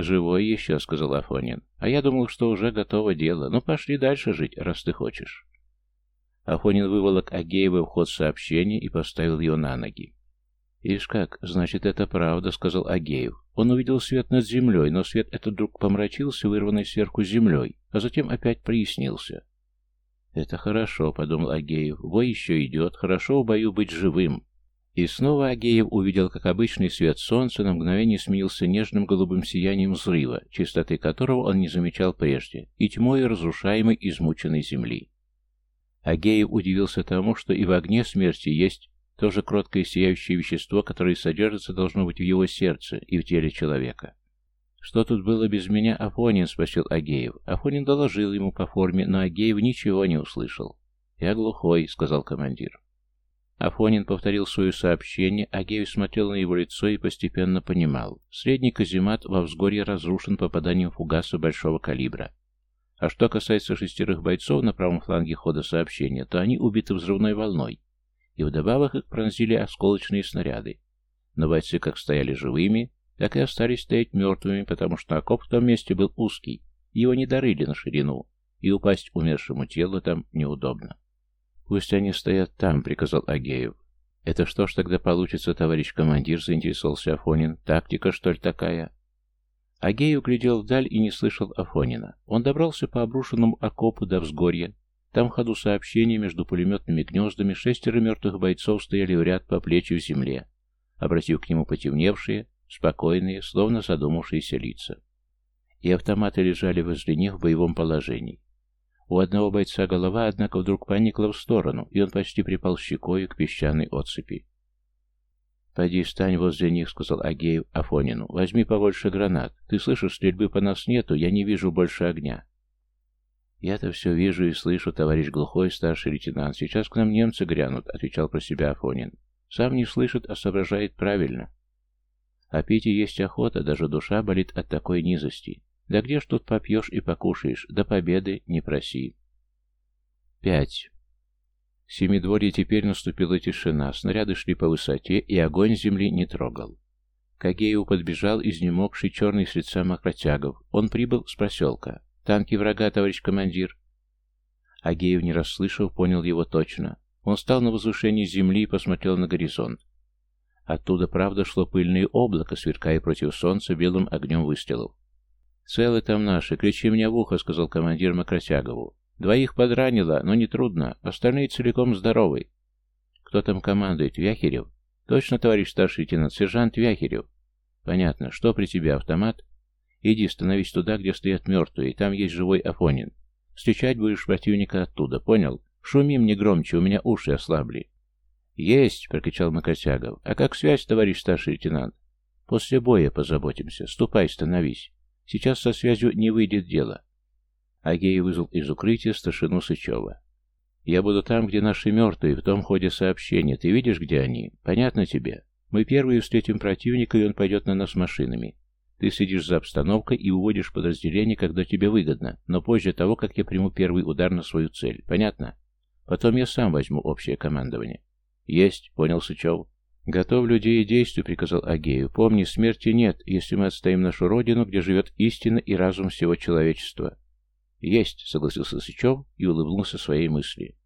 «Живой еще», — сказал Афонин. «А я думал, что уже готово дело. Ну, пошли дальше жить, раз ты хочешь». Афонин выволок Агеева в ход сообщения и поставил его на ноги. «Ишь как, значит, это правда», — сказал Агеев. Он увидел свет над землей, но свет этот вдруг помрачился, вырванный сверху землей, а затем опять прояснился. «Это хорошо», — подумал Агеев. «Бой еще идет. Хорошо в бою быть живым». И снова Агеев увидел, как обычный свет солнца на мгновение сменился нежным голубым сиянием взрыва, чистоты которого он не замечал прежде, и тьмой разрушаемой измученной земли. Агеев удивился тому, что и в огне смерти есть то же кроткое сияющее вещество, которое содержится, должно быть в его сердце и в теле человека. «Что тут было без меня, Афонин?» — спросил Агеев. Афонин доложил ему по форме, но Агеев ничего не услышал. «Я глухой», — сказал командир. Афонин повторил свое сообщение, Агеев смотрел на его лицо и постепенно понимал. Средний каземат во взгорье разрушен попаданием фугаса большого калибра. А что касается шестерых бойцов на правом фланге хода сообщения, то они убиты взрывной волной, и вдобавок их пронзили осколочные снаряды. Но бойцы как стояли живыми, так и остались стоять мертвыми, потому что окоп в том месте был узкий, его не дорыли на ширину, и упасть умершему телу там неудобно. «Пусть они стоят там», — приказал Агеев. «Это что ж тогда получится, товарищ командир?» — заинтересовался Афонин. «Тактика, что ли, такая?» Агеев глядел вдаль и не слышал Афонина. Он добрался по обрушенному окопу до взгорья, там в ходу сообщения между пулеметными гнездами шестеро мертвых бойцов стояли в ряд по плечи в земле, обратив к нему потемневшие, спокойные, словно задумавшиеся лица. И автоматы лежали возле них в боевом положении. У одного бойца голова, однако, вдруг поникла в сторону, и он почти припал щекой к песчаной отцепи. «Пойди, стань возле них», — сказал Агеев Афонину. «Возьми побольше гранат. Ты слышишь, стрельбы по нас нету, я не вижу больше огня». «Я-то все вижу и слышу, товарищ глухой старший лейтенант. Сейчас к нам немцы грянут», — отвечал про себя Афонин. «Сам не слышит, а соображает правильно. А пить и есть охота, даже душа болит от такой низости. Да где ж тут попьешь и покушаешь, до победы не проси». Пять. В Семидворье теперь наступила тишина, снаряды шли по высоте, и огонь земли не трогал. К Агееву подбежал изнемогший черный с лица макротягов. Он прибыл с проселка. «Танки врага, товарищ командир!» Агеев, не расслышав, понял его точно. Он стал на возвышении земли и посмотрел на горизонт. Оттуда, правда, шло пыльное облако, сверкая против солнца белым огнем выстрелов. «Целы там наши, кричи мне в ухо», — сказал командир Макросягову. «Двоих подранило, но не трудно, остальные целиком здоровы». «Кто там командует? Вяхерев?» «Точно, товарищ старший лейтенант, сержант Вяхерев». «Понятно. Что при тебе, автомат?» Иди, становись туда, где стоят мертвые, там есть живой Афонин. Встречать будешь противника оттуда, понял? Шуми мне громче, у меня уши ослабли. «Есть!» — прокричал Макосягов. «А как связь, товарищ старший лейтенант?» «После боя позаботимся. Ступай, становись. Сейчас со связью не выйдет дело». Агеев вызвал из укрытия старшину Сычева. Я буду там, где наши мертвые, в том ходе сообщения. Ты видишь, где они? Понятно тебе? Мы первые встретим противника, и он пойдет на нас машинами. Ты следишь за обстановкой и уводишь подразделение, когда тебе выгодно, но позже того, как я приму первый удар на свою цель. Понятно? Потом я сам возьму общее командование. Есть, понял Сычев. Готов людей и действий, приказал Агею. Помни, смерти нет, если мы отстоим нашу родину, где живет истина и разум всего человечества. Есть, согласился Сычев и улыбнулся своей мысли.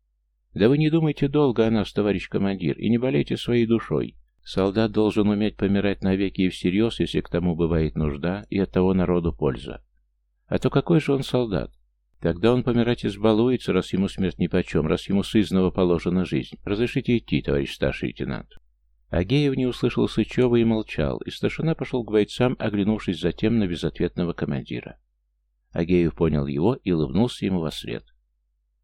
Да вы не думайте долго о нас, товарищ командир, и не болейте своей душой. Солдат должен уметь помирать навеки и всерьез, если к тому бывает нужда, и от того народу польза. А то какой же он солдат? Тогда он помирать избалуется, раз ему смерть нипочем, раз ему сызново положена жизнь. Разрешите идти, товарищ старший лейтенант. Агеев не услышал Сычева и молчал, и старшина пошел к бойцам, оглянувшись затем на безответного командира. Агеев понял его и улыбнулся ему во след.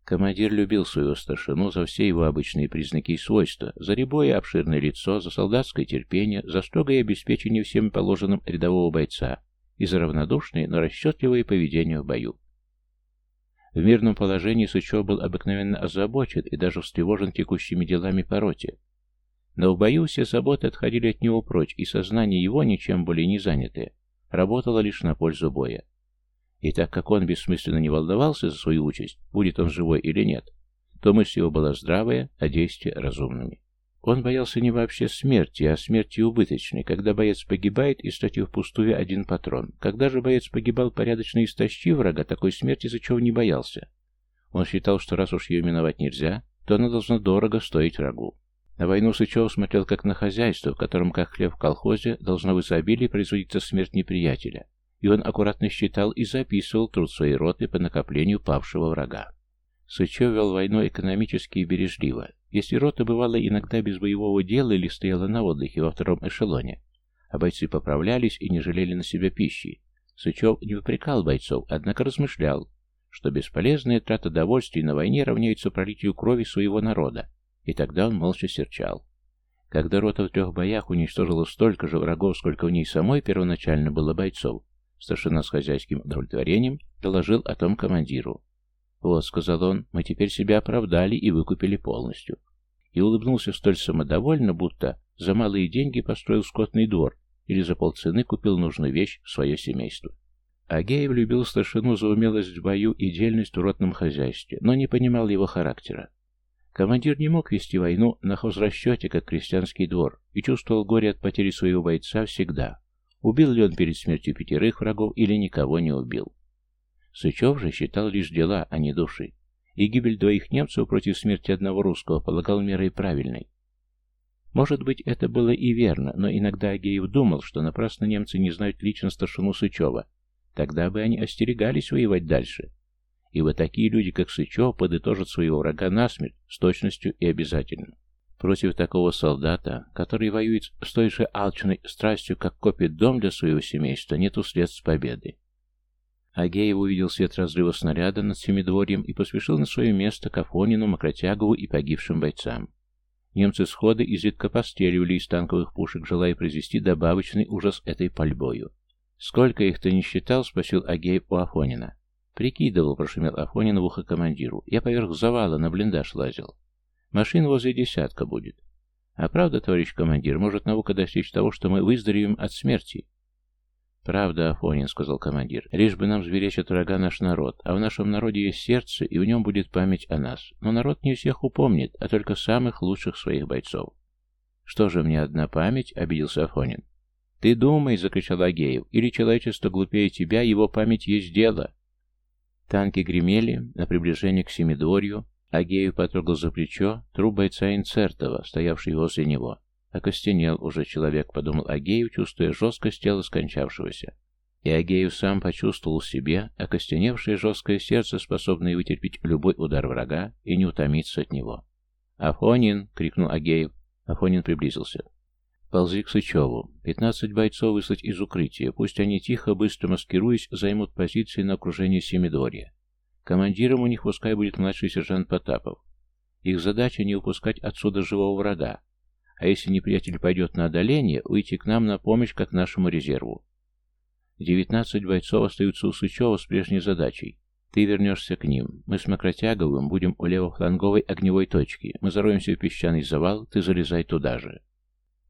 Командир любил своего старшину за все его обычные признаки и свойства, за рябое обширное лицо, за солдатское терпение, за строгое обеспечение всем положенным рядового бойца и за равнодушное, но расчетливое поведение в бою. В мирном положении Сычев был обыкновенно озабочен и даже встревожен текущими делами по роте. Но в бою все заботы отходили от него прочь, и сознание его, ничем более не занятое, работало лишь на пользу боя. И так как он бессмысленно не волновался за свою участь, будет он живой или нет, то мысль его была здравая, а действия разумными. Он боялся не вообще смерти, а смерти убыточной, когда боец погибает, истратив впустую один патрон. Когда же боец погибал порядочно истощив врага, такой смерти за чего не боялся. Он считал, что раз уж ее миновать нельзя, то она должна дорого стоить врагу. На войну Сычев смотрел как на хозяйство, в котором, как хлеб в колхозе, должна в изобилии производиться смерть неприятеля и он аккуратно считал и записывал труд своей роты по накоплению павшего врага. Сычев вел войну экономически и бережливо. Если рота бывала иногда без боевого дела или стояла на отдыхе во втором эшелоне, а бойцы поправлялись и не жалели на себя пищи, Сычев не выпрекал бойцов, однако размышлял, что бесполезная трата довольствий на войне равняется пролитию крови своего народа, и тогда он молча серчал. Когда рота в трех боях уничтожила столько же врагов, сколько в ней самой первоначально было бойцов, Старшина с хозяйским удовлетворением доложил о том командиру. «Вот», — сказал он, — «мы теперь себя оправдали и выкупили полностью». И улыбнулся столь самодовольно, будто за малые деньги построил скотный двор или за полцены купил нужную вещь в свое семейство. Агеев любил старшину за умелость в бою и дельность в ротном хозяйстве, но не понимал его характера. Командир не мог вести войну на хозрасчете, как крестьянский двор, и чувствовал горе от потери своего бойца всегда. Убил ли он перед смертью пятерых врагов или никого не убил? Сычев же считал лишь дела, а не души. И гибель двоих немцев против смерти одного русского полагал мерой правильной. Может быть, это было и верно, но иногда Агеев думал, что напрасно немцы не знают лично старшину Сычева. Тогда бы они остерегались воевать дальше. Ибо такие люди, как Сычев, подытожат своего врага насмерть с точностью и обязательно. Против такого солдата, который воюет с той же алчной страстью, как копит дом для своего семейства, нету средств победы. Агеев увидел свет разрыва снаряда над Семидворьем и поспешил на свое место к Афонину, Макротягову и погибшим бойцам. Немцы сходы изредка постреливали из танковых пушек, желая произвести добавочный ужас этой пальбою. «Сколько их ты не считал?» — спросил Агеев у Афонина. «Прикидывал», — прошумел Афонин в ухо командиру. «Я поверх завала на блиндаж лазил». Машин возле десятка будет. А правда, товарищ командир, может наука достичь того, что мы выздоровеем от смерти? Правда, Афонин, сказал командир, лишь бы нам сберечь от врага наш народ, а в нашем народе есть сердце, и в нем будет память о нас. Но народ не всех упомнит, а только самых лучших своих бойцов. Что же мне одна память? Обиделся Афонин. Ты думай, закричал Агеев, или человечество глупее тебя, его память есть дело. Танки гремели на приближение к Семидворью, Агеев потрогал за плечо труп бойца Инцертова, стоявший возле него. Окостенел уже человек, подумал Агеев, чувствуя жесткость тела скончавшегося. И Агеев сам почувствовал в себе окостеневшее жесткое сердце, способное вытерпеть любой удар врага и не утомиться от него. «Афонин!» — крикнул Агеев. Афонин приблизился. «Ползи к Сычеву. Пятнадцать бойцов выслать из укрытия. Пусть они тихо, быстро маскируясь, займут позиции на окружении Семидворья. Командиром у них пускай будет младший сержант Потапов. Их задача не упускать отсюда живого врага, а если неприятель пойдет на одоление, уйти к нам на помощь как нашему резерву. Девятнадцать бойцов остаются у Сычева с прежней задачей. Ты вернешься к ним. Мы с Макротяговым будем у левофланговой огневой точки. Мы зароемся в песчаный завал, ты залезай туда же.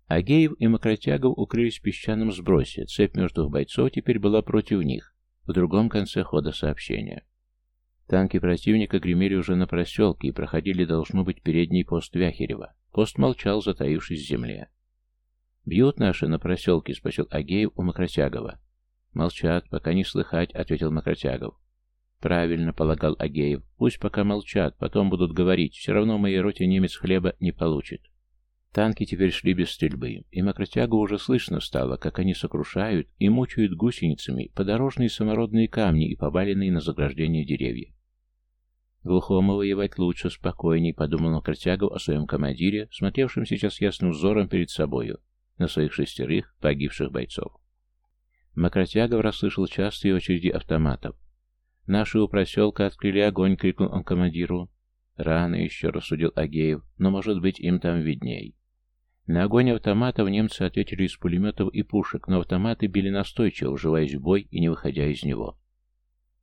Агеев и Макротягов укрылись в песчаном сбросе. Цепь мертвых бойцов теперь была против них, в другом конце хода сообщения. Танки противника гремели уже на проселке и проходили, должно быть, передний пост Вяхерева. Пост молчал, затаившись в земле. «Бьют наши на проселке?» — спросил Агеев у Макротягова. «Молчат, пока не слыхать», — ответил Макротягов. «Правильно», — полагал Агеев. «Пусть пока молчат, потом будут говорить. Все равно в моей роте немец хлеба не получит». Танки теперь шли без стрельбы, и Макротягу уже слышно стало, как они сокрушают и мучают гусеницами подорожные самородные камни и поваленные на заграждение деревья. Глухому воевать лучше, спокойней, подумал Макротягов о своем командире, смотревшем сейчас ясным взором перед собою, на своих шестерых погибших бойцов. Макротягов расслышал частые очереди автоматов. «Наши у проселка открыли огонь!» — крикнул он командиру. «Рано еще», — рассудил Агеев, — «но, может быть, им там видней». На огонь автоматов немцы ответили из пулеметов и пушек, но автоматы били настойчиво, вживаясь в бой и не выходя из него.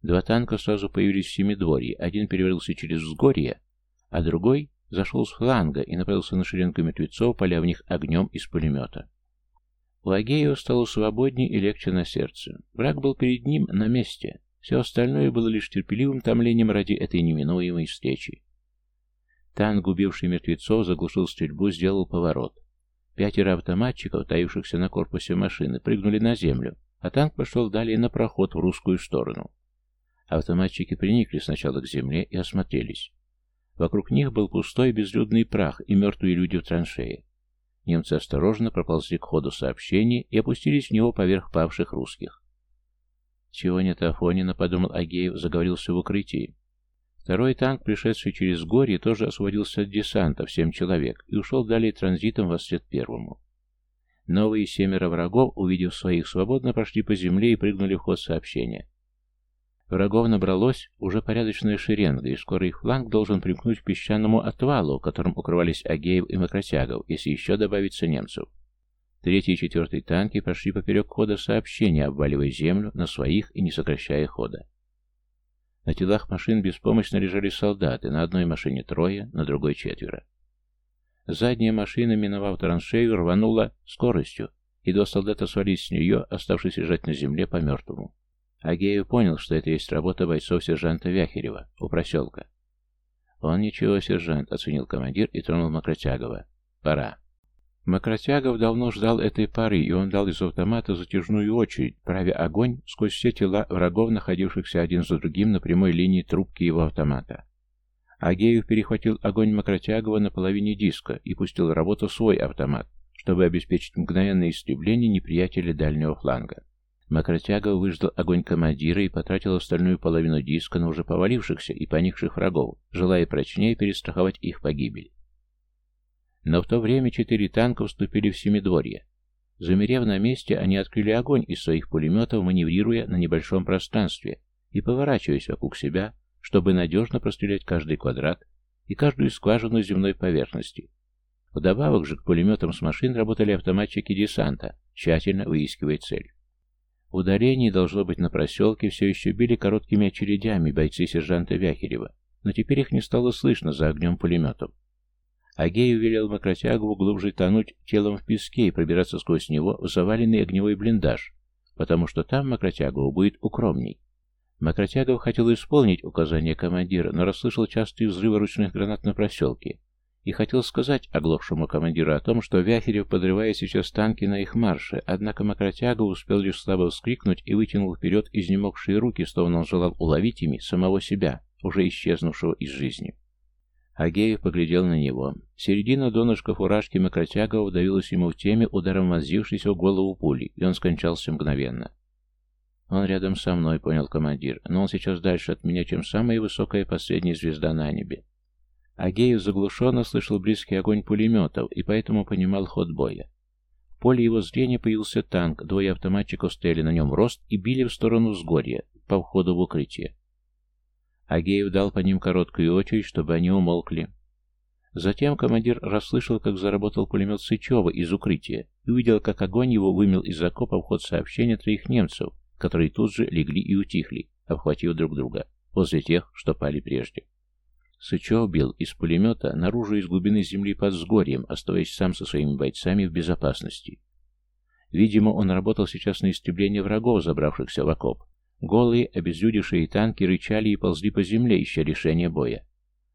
Два танка сразу появились в Семидворье, один перевалился через взгорье, а другой зашел с фланга и направился на шеренгу мертвецов, поля в них огнем из пулемета. У стало свободнее и легче на сердце. Враг был перед ним на месте. Все остальное было лишь терпеливым томлением ради этой неминуемой встречи. Танк, убивший мертвецов, заглушил стрельбу, сделал поворот. Пятеро автоматчиков, таившихся на корпусе машины, прыгнули на землю, а танк пошел далее на проход в русскую сторону. Автоматчики приникли сначала к земле и осмотрелись. Вокруг них был пустой безлюдный прах и мертвые люди в траншее. Немцы осторожно проползли к ходу сообщения и опустились в него поверх павших русских. «Чего нет Афонина?» — подумал Агеев, заговорился в укрытии. Второй танк, пришедший через горе, тоже освободился от десанта в семь человек и ушел далее транзитом во след первому. Новые семеро врагов, увидев своих, свободно прошли по земле и прыгнули в ход сообщения. Врагов набралось уже порядочная шеренга, и скоро их фланг должен примкнуть к песчаному отвалу, которым укрывались Агеев и Макротягов, если еще добавится немцев. Третий и четвертый танки прошли поперек хода сообщения, обваливая землю на своих и не сокращая хода. На телах машин беспомощно лежали солдаты, на одной машине трое, на другой четверо. Задняя машина, миновав траншею, рванула скоростью, и два солдата свалились с нее, оставшись лежать на земле по мертвому. Агеев понял, что это есть работа бойцов сержанта Вяхерева у проселка. «Он ничего, сержант», — оценил командир и тронул Макротягова. «Пора». Макротягов давно ждал этой пары, и он дал из автомата затяжную очередь, правя огонь сквозь все тела врагов, находившихся один за другим на прямой линии трубки его автомата. Агеев перехватил огонь Макротягова на половине диска и пустил в работу свой автомат, чтобы обеспечить мгновенное истребление неприятеля дальнего фланга. Макротягов выждал огонь командира и потратил остальную половину диска на уже повалившихся и поникших врагов, желая прочнее перестраховать их погибель. Но в то время четыре танка вступили в Семидворье. Замерев на месте, они открыли огонь из своих пулеметов, маневрируя на небольшом пространстве и поворачиваясь вокруг себя, чтобы надежно прострелять каждый квадрат и каждую скважину земной поверхности. Вдобавок же к пулеметам с машин работали автоматчики десанта, тщательно выискивая цель. В должно быть, на проселке все еще били короткими очередями бойцы сержанта Вяхерева, но теперь их не стало слышно за огнем пулеметов. Агеев велел Макротягову глубже тонуть телом в песке и пробираться сквозь него в заваленный огневой блиндаж, потому что там Макротягову будет укромней. Макротягов хотел исполнить указание командира, но расслышал частые взрывы ручных гранат на проселке и хотел сказать оглохшему командиру о том, что Вяхерев подрывает сейчас танки на их марше, однако Макротягов успел лишь слабо вскрикнуть и вытянул вперед изнемогшие руки, словно он желал уловить ими самого себя, уже исчезнувшего из жизни. Агеев поглядел на него. Середина донышка фуражки Макротягова давилась ему в теме ударом вонзившейся в голову пули, и он скончался мгновенно. «Он рядом со мной», — понял командир, — «но он сейчас дальше от меня, чем самая высокая последняя звезда на небе». Агеев заглушенно слышал близкий огонь пулеметов и поэтому понимал ход боя. В поле его зрения появился танк, двое автоматчиков стояли на нем рост и били в сторону взгорья, по входу в укрытие. Агеев дал по ним короткую очередь, чтобы они умолкли. Затем командир расслышал, как заработал пулемет Сычева из укрытия и увидел, как огонь его вымел из окопа в ход сообщения троих немцев, которые тут же легли и утихли, обхватив друг друга. возле тех, что пали прежде. Сычев бил из пулемета наружу из глубины земли под сгорьем, оставаясь сам со своими бойцами в безопасности. Видимо, он работал сейчас на истребление врагов, забравшихся в окоп. Голые, обезлюдившие танки рычали и ползли по земле, ища решения боя.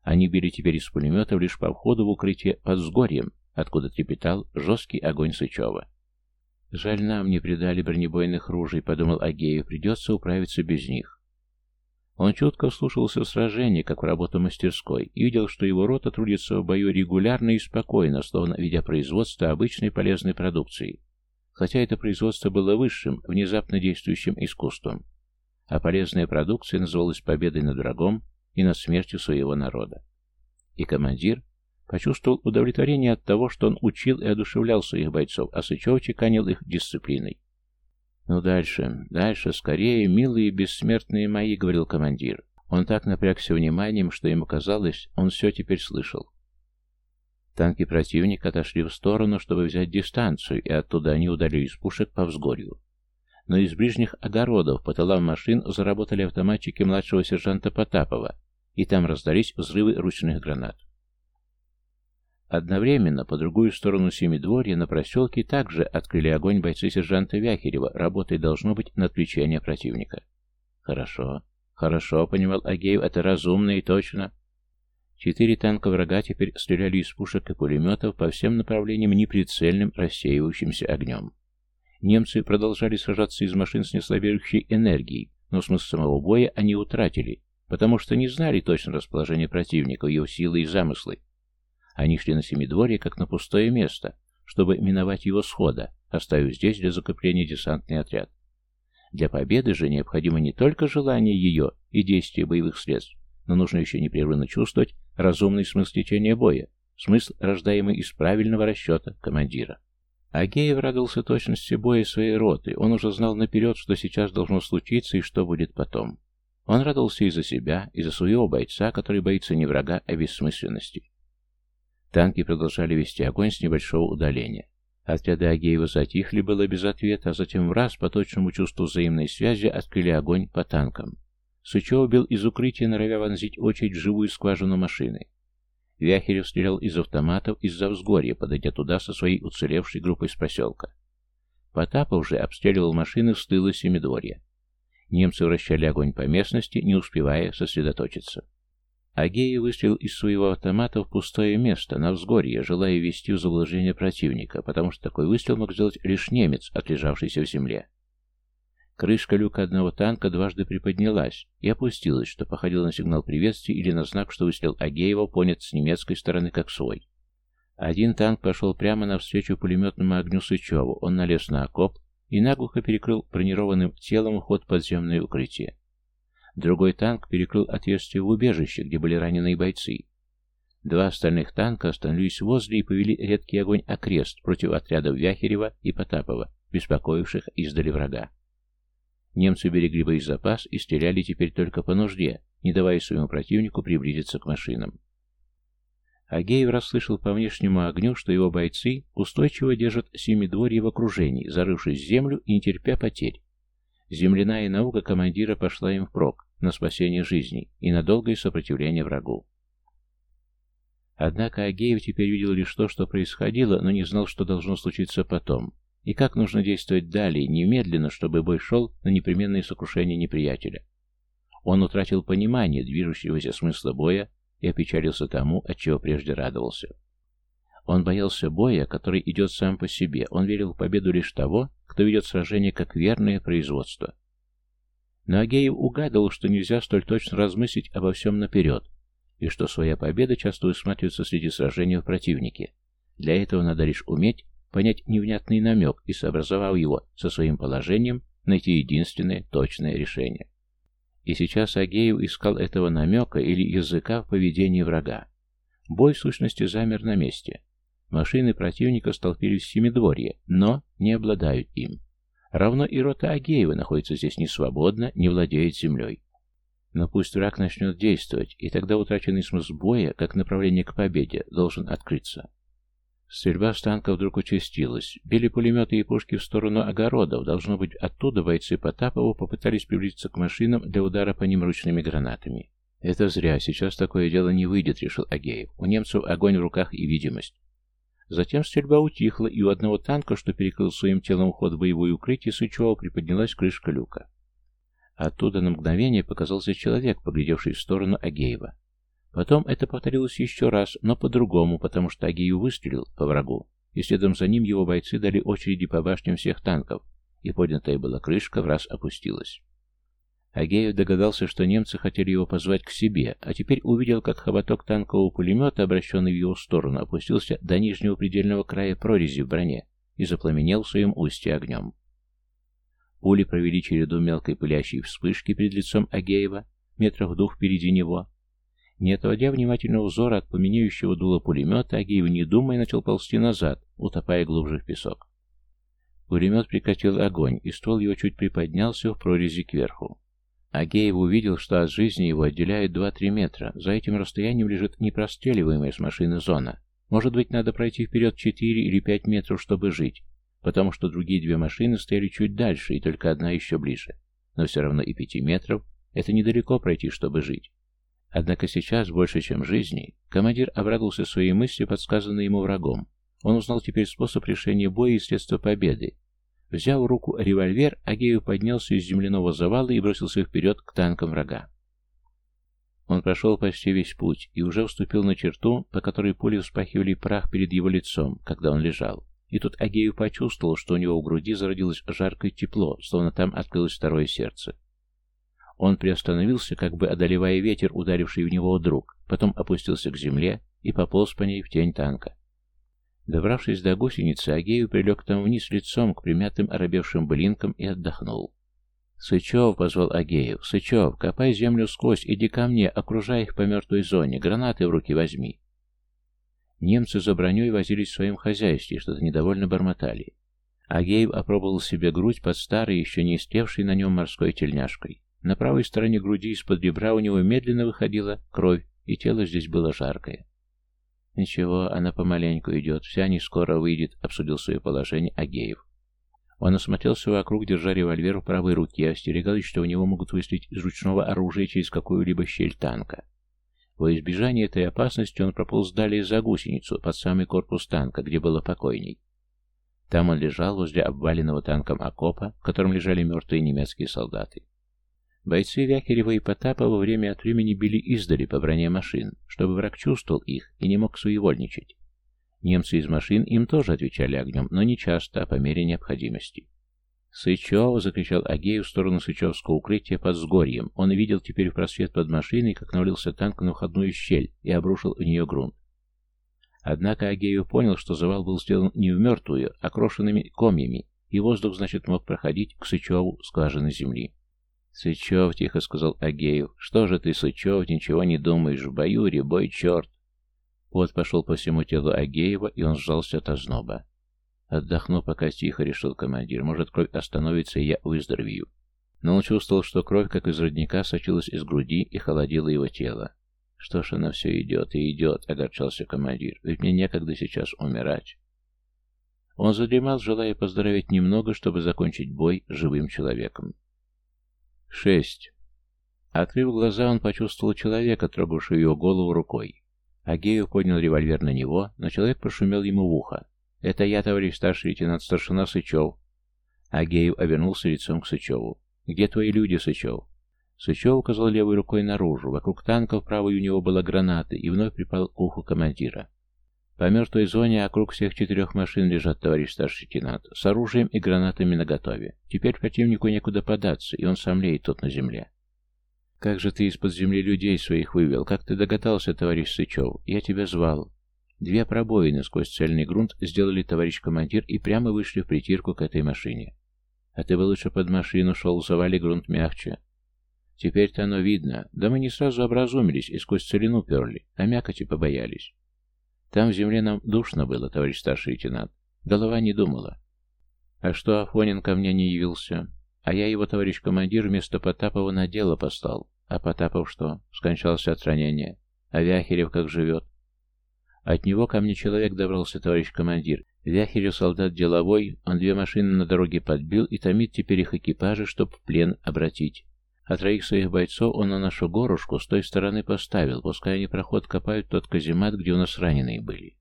Они били теперь из пулеметов лишь по входу в укрытие под сгорьем, откуда трепетал жесткий огонь Сычева. «Жаль, нам не придали бронебойных ружей», — подумал Агеев, — «придется управиться без них». Он чутко вслушивался в сражение, как в работу мастерской, и видел, что его рота трудится в бою регулярно и спокойно, словно ведя производство обычной полезной продукции. Хотя это производство было высшим, внезапно действующим искусством. А полезная продукция называлась победой над врагом и над смертью своего народа. И командир почувствовал удовлетворение от того, что он учил и одушевлял своих бойцов, а Сычев чеканил их дисциплиной. «Ну дальше, дальше, скорее, милые бессмертные мои», — говорил командир. Он так напрягся вниманием, что ему казалось, он все теперь слышал. Танки противника отошли в сторону, чтобы взять дистанцию, и оттуда они удалили из пушек по взгорью. Но из ближних огородов по тылам машин заработали автоматчики младшего сержанта Потапова, и там раздались взрывы ручных гранат. Одновременно по другую сторону Семидворья на проселке также открыли огонь бойцы сержанта Вяхерева, работой должно быть на отвлечение противника. Хорошо, хорошо, понимал Агеев, это разумно и точно. Четыре танка врага теперь стреляли из пушек и пулеметов по всем направлениям неприцельным рассеивающимся огнем. Немцы продолжали сражаться из машин с неслабеющей энергией, но смысл самого боя они утратили, потому что не знали точно расположение противника, его силы и замыслы, они шли на Семидворье, как на пустое место, чтобы миновать его схода, оставив здесь для закрепления десантный отряд. Для победы же необходимо не только желание ее и действие боевых средств, но нужно еще непрерывно чувствовать разумный смысл течения боя, смысл, рождаемый из правильного расчета командира. Агеев радовался точности боя своей роты, он уже знал наперед, что сейчас должно случиться и что будет потом. Он радовался и за себя, и за своего бойца, который боится не врага, а бессмысленности. Танки продолжали вести огонь с небольшого удаления. Отряды Агеева затихли было без ответа, а затем в раз по точному чувству взаимной связи открыли огонь по танкам. Сычев бил из укрытия, норовя вонзить очередь в живую скважину машины. Вяхерев стрелял из автоматов из-за взгорья, подойдя туда со своей уцелевшей группой с поселка. Потапов же обстреливал машины с тыла Семидворья. Немцы вращали огонь по местности, не успевая сосредоточиться. Агея выстрелил из своего автомата в пустое место, на взгорье, желая ввести в заблуждение противника, потому что такой выстрел мог сделать лишь немец, отлежавшийся в земле. Крышка люка одного танка дважды приподнялась и опустилась, что походило на сигнал приветствия или на знак, что выстрел Агеева понят с немецкой стороны как свой. Один танк пошел прямо навстречу пулеметному огню Сычеву, он налез на окоп и наглухо перекрыл бронированным телом вход в подземное укрытие. Другой танк перекрыл отверстие в убежище, где были раненые бойцы. Два остальных танка остановились возле и повели редкий огонь окрест против отрядов Вяхерева и Потапова, беспокоивших издали врага. Немцы берегли боезапас и стреляли теперь только по нужде, не давая своему противнику приблизиться к машинам. Агеев расслышал по внешнему огню, что его бойцы устойчиво держат Семидворье в окружении, зарывшись в землю и не терпя потерь. Земляная наука командира пошла им впрок, на спасение жизни и на долгое сопротивление врагу. Однако Агеев теперь видел лишь то, что происходило, но не знал, что должно случиться потом, и как нужно действовать далее, немедленно, чтобы бой шел на непременное сокрушение неприятеля. Он утратил понимание движущегося смысла боя и опечалился тому, от чего прежде радовался. Он боялся боя, который идет сам по себе, он верил в победу лишь того, кто ведет сражение как верное производство. Но Агеев угадывал, что нельзя столь точно размыслить обо всем наперед, и что своя победа часто усматривается среди сражений в противнике. Для этого надо лишь уметь понять невнятный намек и, сообразовав его со своим положением, найти единственное точное решение. И сейчас Агеев искал этого намека или языка в поведении врага. Бой в сущности замер на месте. Машины противника столпились в Семидворье, но не обладают им. Равно и рота Агеева находится здесь не свободно, не владеет землей. Но пусть враг начнет действовать, и тогда утраченный смысл боя, как направление к победе, должен открыться. Стрельба с танка вдруг участилась. Били пулеметы и пушки в сторону огородов. Должно быть, оттуда бойцы Потапова попытались приблизиться к машинам для удара по ним ручными гранатами. «Это зря. Сейчас такое дело не выйдет», — решил Агеев. «У немцев огонь в руках и видимость». Затем стрельба утихла, и у одного танка, что перекрыл своим телом ход в боевое укрытие, Сычева приподнялась крышка люка. Оттуда на мгновение показался человек, поглядевший в сторону Агеева. Потом это повторилось еще раз, но по-другому, потому что Агию выстрелил по врагу, и следом за ним его бойцы дали очереди по башням всех танков, и поднятая была крышка в раз опустилась. Агеев догадался, что немцы хотели его позвать к себе, а теперь увидел, как хоботок танкового пулемета, обращенный в его сторону, опустился до нижнего предельного края прорези в броне и запламенел в своем устье огнем. Пули провели череду мелкой пылящей вспышки перед лицом Агеева, метров двух впереди него, не отводя внимательного взора от пламенеющего дула пулемета, Агеев, не думая, начал ползти назад, утопая глубже в песок. Пулемет прекратил огонь, и ствол его чуть приподнялся в прорези кверху. Агеев увидел, что от жизни его отделяет 2-3 метра. За этим расстоянием лежит непростреливаемая с машины зона. Может быть, надо пройти вперед 4 или 5 метров, чтобы жить, потому что другие две машины стояли чуть дальше, и только одна еще ближе. Но все равно и 5 метров — это недалеко пройти, чтобы жить. Однако сейчас, больше чем жизни, командир обрадовался своей мысли, подсказанной ему врагом. Он узнал теперь способ решения боя и средства победы. Взяв в руку револьвер, Агеев поднялся из земляного завала и бросился вперед к танкам врага. Он прошел почти весь путь и уже вступил на черту, по которой пули вспахивали прах перед его лицом, когда он лежал. И тут Агеев почувствовал, что у него в груди зародилось жаркое тепло, словно там открылось второе сердце. Он приостановился, как бы одолевая ветер, ударивший в него друг, потом опустился к земле и пополз по ней в тень танка. Добравшись до гусеницы, Агею прилег там вниз лицом к примятым оробевшим блинкам и отдохнул. «Сычев!» — позвал Агеев. «Сычев, копай землю сквозь, иди ко мне, окружай их по мертвой зоне, гранаты в руки возьми». Немцы за броней возились в своем хозяйстве что-то недовольно бормотали. Агеев опробовал себе грудь под старой, еще не истевшей на нем морской тельняшкой. На правой стороне груди из-под ребра у него медленно выходила кровь, и тело здесь было жаркое. «Ничего, она помаленьку идет, вся не скоро выйдет», — обсудил свое положение Агеев. Он осмотрелся вокруг, держа револьвер в правой руке, остерегаясь, что у него могут выстрелить из ручного оружия через какую-либо щель танка. Во избежание этой опасности он прополз далее за гусеницу, под самый корпус танка, где было покойней. Там он лежал возле обваленного танком окопа, в котором лежали мертвые немецкие солдаты. Бойцы Вяхерева и Потапа во время от времени били издали по броне машин, чтобы враг чувствовал их и не мог своевольничать. Немцы из машин им тоже отвечали огнем, но не часто, а по мере необходимости. «Сычев!» — закричал Агеев в сторону Сычевского укрытия под сгорьем. Он видел теперь в просвет под машиной, как навалился танк на входную щель и обрушил в нее грунт. Однако Агеев понял, что завал был сделан не в мертвую, а крошенными комьями, и воздух, значит, мог проходить к Сычеву скважины земли. «Сычев», — тихо сказал Агеев, — «что же ты, Сычев, ничего не думаешь, в бою ребой черт». Вот пошел по всему телу Агеева, и он сжался от озноба. «Отдохну пока тихо», — решил командир. «Может, кровь остановится, и я выздоровею». Но он чувствовал, что кровь, как из родника, сочилась из груди и холодила его тело. «Что ж она все идет и идет», — огорчался командир. «Ведь мне некогда сейчас умирать». Он задремал, желая поздоровить немного, чтобы закончить бой живым человеком. Шесть. Открыв глаза, он почувствовал человека, трогавшего его голову рукой. Агеев поднял револьвер на него, но человек прошумел ему в ухо. «Это я, товарищ старший лейтенант старшина Сычев». Агеев обернулся лицом к Сычеву. «Где твои люди, Сычев?» Сычев указал левой рукой наружу. Вокруг танков правой у него была граната и вновь припал к уху командира. По мертвой зоне округ всех четырех машин лежат, товарищ старший лейтенант, с оружием и гранатами наготове. Теперь противнику некуда податься, и он сам леет тут на земле. Как же ты из-под земли людей своих вывел? Как ты догадался, товарищ Сычев? Я тебя звал. Две пробоины сквозь цельный грунт сделали товарищ командир и прямо вышли в притирку к этой машине. А ты бы лучше под машину шел, завали грунт мягче. Теперь-то оно видно. Да мы не сразу образумились и сквозь целину перли, а мякоти побоялись. Там в земле нам душно было, товарищ старший лейтенант. Голова не думала. А что Афонин ко мне не явился? А я его, товарищ командир, вместо Потапова на дело послал. А Потапов что? Скончался от ранения. А Вяхерев как живет? От него ко мне человек добрался, товарищ командир. Вяхерев солдат деловой, он две машины на дороге подбил и томит теперь их экипажи, чтоб в плен обратить. А троих своих бойцов он на нашу горушку с той стороны поставил, пускай они проход копают тот каземат, где у нас раненые были.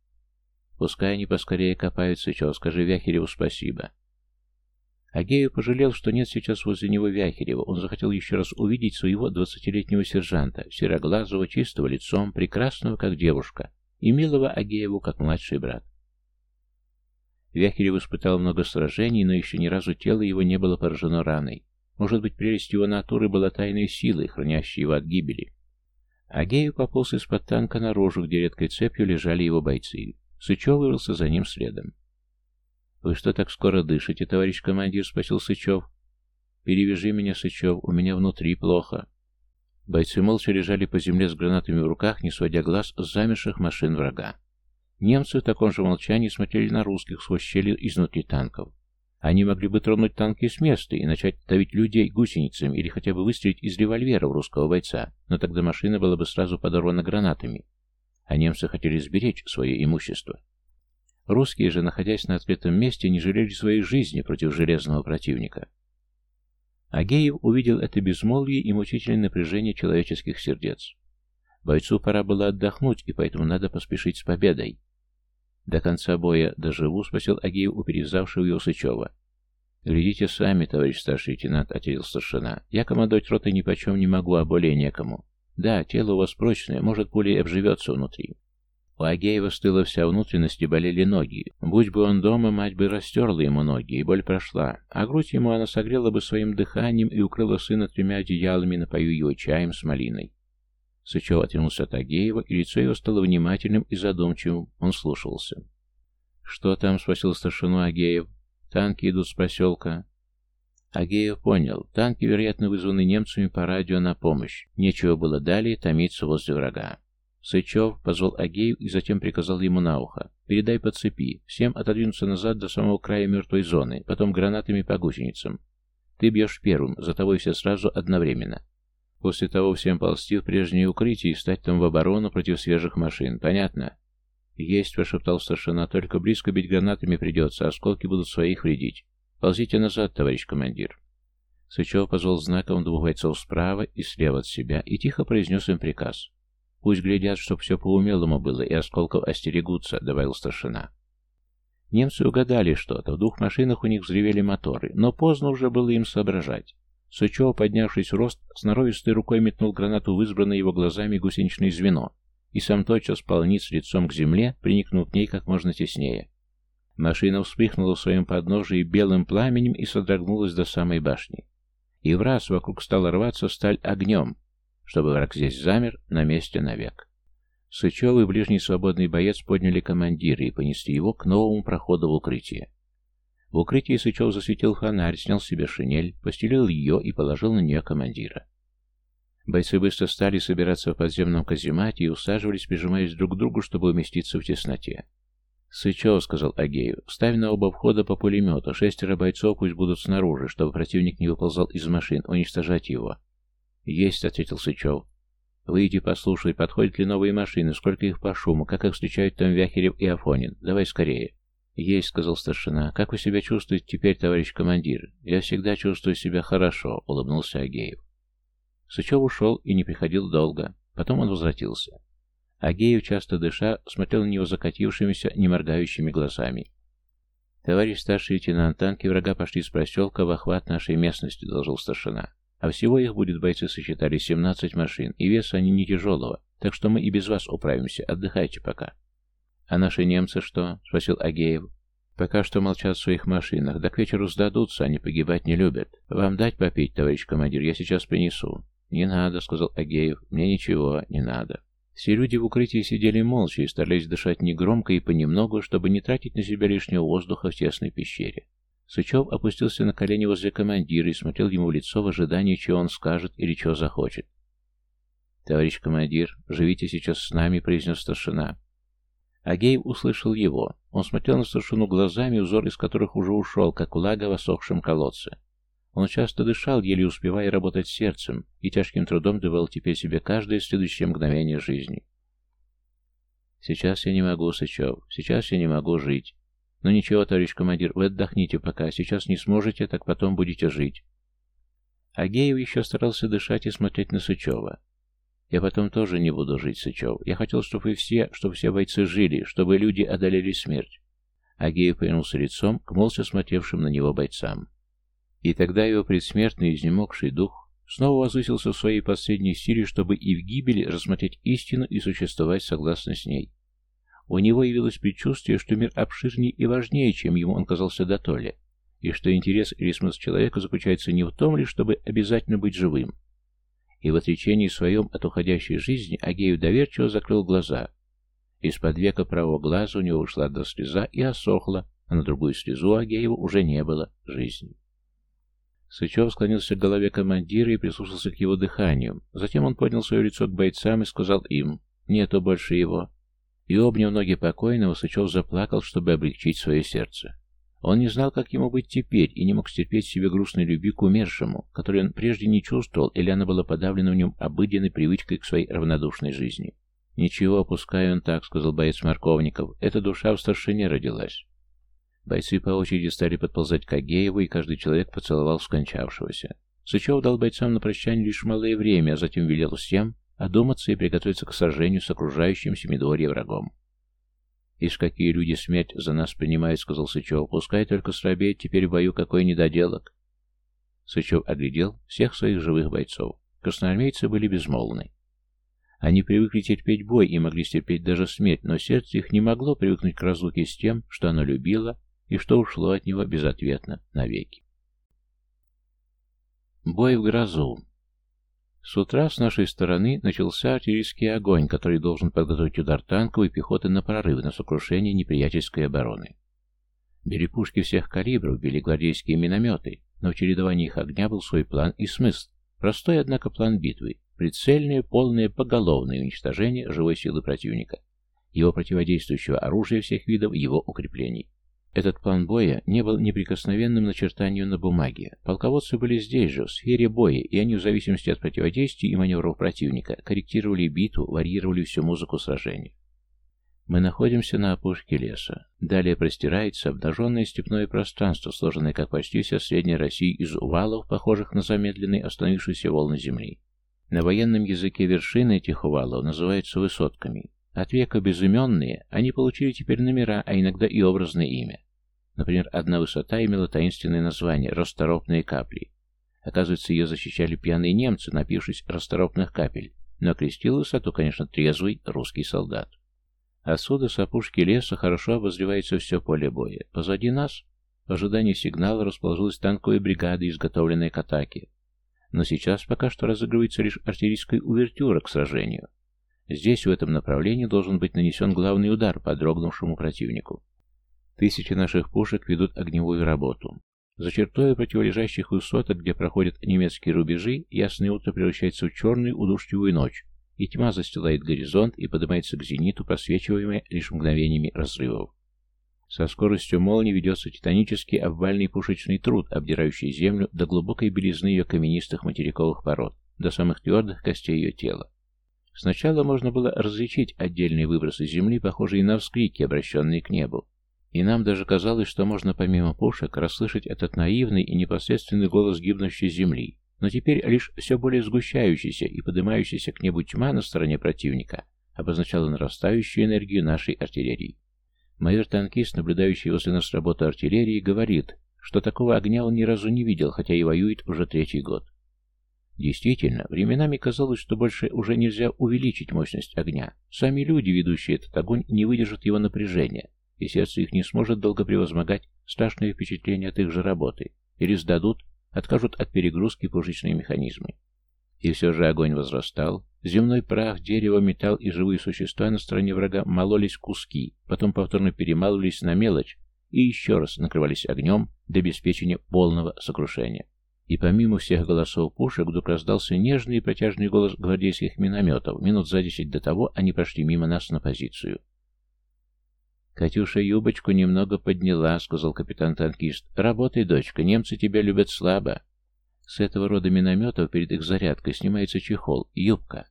Пускай они поскорее копают, Сычев, скажи Вяхереву спасибо. Агеев пожалел, что нет сейчас возле него Вяхерева. Он захотел еще раз увидеть своего двадцатилетнего сержанта, сероглазого, чистого лицом, прекрасного, как девушка, и милого Агееву, как младший брат. Вяхерев испытал много сражений, но еще ни разу тело его не было поражено раной. Может быть, прелесть его натуры была тайной силой, хранящей его от гибели. Агеев пополз из-под танка наружу, где редкой цепью лежали его бойцы. Сычев вырвался за ним следом. «Вы что так скоро дышите, товарищ командир?» — спросил Сычев. «Перевяжи меня, Сычев, у меня внутри плохо». Бойцы молча лежали по земле с гранатами в руках, не сводя глаз с замерших машин врага. Немцы в таком же молчании смотрели на русских сквозь щели изнутри танков. Они могли бы тронуть танки с места и начать давить людей гусеницами или хотя бы выстрелить из револьвера в русского бойца, но тогда машина была бы сразу подорвана гранатами. А немцы хотели сберечь свое имущество. Русские же, находясь на открытом месте, не жалели своей жизни против железного противника. Агеев увидел это безмолвие и мучительное напряжение человеческих сердец. Бойцу пора было отдохнуть, и поэтому надо поспешить с победой. До конца боя доживу, спросил Агеев у перевязавшего его Сычева. «Глядите сами, товарищ старший лейтенант», — ответил старшина. «Я командовать ротой ни почем не могу, а более некому. Да, тело у вас прочное, может, пулей обживется внутри. У Агеева стыла вся внутренность и болели ноги. Будь бы он дома, мать бы растерла ему ноги, и боль прошла. А грудь ему она согрела бы своим дыханием и укрыла сына тремя одеялами, напою его чаем с малиной. Сычев отвернулся от Агеева, и лицо его стало внимательным и задумчивым. Он слушался. «Что там?» — спросил старшину Агеев. «Танки идут с поселка». Агеев понял. Танки, вероятно, вызваны немцами по радио на помощь. Нечего было далее томиться возле врага. Сычев позвал Агею и затем приказал ему на ухо. «Передай по цепи, всем отодвинуться назад до самого края мертвой зоны, потом гранатами по гусеницам. Ты бьешь первым, за тобой все сразу одновременно. После того всем ползти в прежнее укрытие и стать там в оборону против свежих машин. Понятно?» «Есть», — прошептал старшина, — «только близко бить гранатами придется, осколки будут своих вредить. Ползите назад, товарищ командир». Сычев позвал знаком двух бойцов справа и слева от себя и тихо произнес им приказ. «Пусть глядят, чтоб все по-умелому было, и осколков остерегутся», — добавил старшина. Немцы угадали что-то, в двух машинах у них взревели моторы, но поздно уже было им соображать. Сычев, поднявшись в рост, сноровистой рукой метнул гранату в избранное его глазами гусеничное звено, и сам тотчас пал лицом к земле, приникнув к ней как можно теснее. Машина вспыхнула в своем подножии белым пламенем и содрогнулась до самой башни. И в раз вокруг стала рваться сталь огнем, чтобы враг здесь замер на месте навек. Сычев и ближний свободный боец подняли командира и понесли его к новому проходу в укрытие. В укрытии Сычев засветил фонарь, снял себе шинель, постелил ее и положил на нее командира. Бойцы быстро стали собираться в подземном каземате и усаживались, прижимаясь друг к другу, чтобы уместиться в тесноте. «Сычев», — сказал Агею, — «ставь на оба входа по пулемету, шестеро бойцов пусть будут снаружи, чтобы противник не выползал из машин, уничтожать его. «Есть», — ответил Сычев. «Выйди, послушай, подходят ли новые машины, сколько их по шуму, как их встречают там Вяхерев и Афонин. Давай скорее». «Есть», — сказал старшина. «Как вы себя чувствуете теперь, товарищ командир?» «Я всегда чувствую себя хорошо», — улыбнулся Агеев. Сычев ушел и не приходил долго. Потом он возвратился. Агеев, часто дыша, смотрел на него закатившимися, неморгающими глазами. «Товарищ старший лейтенант, танки врага пошли с проселка в охват нашей местности», — доложил старшина. А всего их будет, бойцы сосчитали, 17 машин, и вес они не тяжелого, так что мы и без вас управимся, отдыхайте пока. А наши немцы что? Спросил Агеев. Пока что молчат в своих машинах, да к вечеру сдадутся, они погибать не любят. Вам дать попить, товарищ командир, я сейчас принесу. Не надо, сказал Агеев, мне ничего не надо. Все люди в укрытии сидели молча и старались дышать негромко и понемногу, чтобы не тратить на себя лишнего воздуха в тесной пещере. Сычев опустился на колени возле командира и смотрел ему в лицо в ожидании, чего он скажет или чего захочет. «Товарищ командир, живите сейчас с нами», — произнес старшина. Агеев услышал его. Он смотрел на старшину глазами, узор из которых уже ушел, как влага в осохшем колодце. Он часто дышал, еле успевая работать сердцем, и тяжким трудом давал теперь себе каждое следующее мгновение жизни. Сейчас я не могу, Сычев, сейчас я не могу жить. Но ничего, товарищ командир, вы отдохните пока. Сейчас не сможете, так потом будете жить. Агеев еще старался дышать и смотреть на Сычева. Я потом тоже не буду жить, Сычев. Я хотел, чтобы все, чтобы все бойцы жили, чтобы люди одолели смерть. Агеев повернулся лицом к молча смотревшим на него бойцам. И тогда его предсмертный изнемогший дух снова возвысился в своей последней силе, чтобы и в гибели рассмотреть истину и существовать согласно с ней. У него явилось предчувствие, что мир обширнее и важнее, чем ему он казался дотоле, и что интерес или смысл человека заключается не в том лишь, чтобы обязательно быть живым. И в отречении своем от уходящей жизни Агеев доверчиво закрыл глаза. Из-под века правого глаза у него ушла одна слеза и осохла, а на другую слезу Агееву уже не было жизни. Сычев склонился к голове командира и прислушался к его дыханию. Затем он поднял свое лицо к бойцам и сказал им «Нету больше его». И, обняв ноги покойного, Сычев заплакал, чтобы облегчить свое сердце. Он не знал, как ему быть теперь, и не мог стерпеть себе грустной любви к умершему, которой он прежде не чувствовал, или она была подавлена в нем обыденной привычкой к своей равнодушной жизни. «Ничего, пускай он так», — сказал боец Марковников. «Эта душа в старшине родилась». Бойцы по очереди стали подползать к Агееву, и каждый человек поцеловал скончавшегося. Сычев дал бойцам на прощание лишь малое время, а затем велел всем одуматься и приготовиться к сражению с окружающим Семидворье врагом. «Ишь, какие люди смерть за нас принимают», — сказал Сычев. «Пускай только слабеет теперь в бою какой недоделок». Сычев оглядел всех своих живых бойцов. Красноармейцы были безмолвны. Они привыкли терпеть бой и могли стерпеть даже смерть, но сердце их не могло привыкнуть к разлуке с тем, что оно любило, и что ушло от него безответно навеки. Бой в грозу. С утра с нашей стороны начался артиллерийский огонь, который должен подготовить удар танков и пехоты на прорыв на сокрушение неприятельской обороны. Били пушки всех калибров, били гвардейские минометы, но в чередовании их огня был свой план и смысл. Простой, однако, план битвы. Прицельное, полное, поголовное уничтожение живой силы противника, его противодействующего оружия всех видов, его укреплений. Этот план боя не был неприкосновенным начертанием на бумаге. Полководцы были здесь же, в сфере боя, и они в зависимости от противодействия и маневров противника корректировали битву, варьировали всю музыку сражения. Мы находимся на опушке леса. Далее простирается обнаженное степное пространство, сложенное, как почти вся средняя Россия, из увалов, похожих на замедленные остановившиеся волны земли. На военном языке вершины этих увалов называются высотками. От века безыменные, они получили теперь номера, а иногда и образное имя. Например, одна высота имела таинственное название «расторопные капли». Оказывается, ее защищали пьяные немцы, напившись расторопных капель, но окрестил высоту, конечно, трезвый русский солдат. Отсюда с опушки леса хорошо обозревается все поле боя. Позади нас, в ожидании сигнала, расположилась танковая бригада, изготовленная к атаке. Но сейчас пока что разыгрывается лишь артиллерийская увертюра к сражению. Здесь, в этом направлении, должен быть нанесен главный удар по дрогнувшему противнику. Тысячи наших пушек ведут огневую работу. За чертой противолежащих высоток, где проходят немецкие рубежи, ясное утро превращается в черную удушливую ночь, и тьма застилает горизонт и поднимается к зениту, просвечиваемая лишь мгновениями разрывов. Со скоростью молнии ведется титанический обвальный пушечный труд, обдирающий землю до глубокой белизны ее каменистых материковых пород, до самых твердых костей ее тела. Сначала можно было различить отдельные выбросы земли, похожие на вскрики, обращенные к небу. И нам даже казалось, что можно помимо пушек расслышать этот наивный и непосредственный голос гибнущей земли. Но теперь лишь все более сгущающийся и поднимающийся к небу тьма на стороне противника обозначала нарастающую энергию нашей артиллерии. Майор-танкист, наблюдающий возле нас работу артиллерии, говорит, что такого огня он ни разу не видел, хотя и воюет уже третий год. Действительно, временами казалось, что больше уже нельзя увеличить мощность огня. Сами люди, ведущие этот огонь, не выдержат его напряжения, и сердце их не сможет долго превозмогать страшные впечатления от их же работы, или сдадут, откажут от перегрузки пушечные механизмы. И все же огонь возрастал, земной прах, дерево, металл и живые существа на стороне врага мололись куски, потом повторно перемалывались на мелочь и еще раз накрывались огнем для обеспечения полного сокрушения. И помимо всех голосов пушек, вдруг раздался нежный и протяжный голос гвардейских минометов. Минут за десять до того они прошли мимо нас на позицию. «Катюша юбочку немного подняла», — сказал капитан-танкист. «Работай, дочка, немцы тебя любят слабо». С этого рода минометов перед их зарядкой снимается чехол, юбка.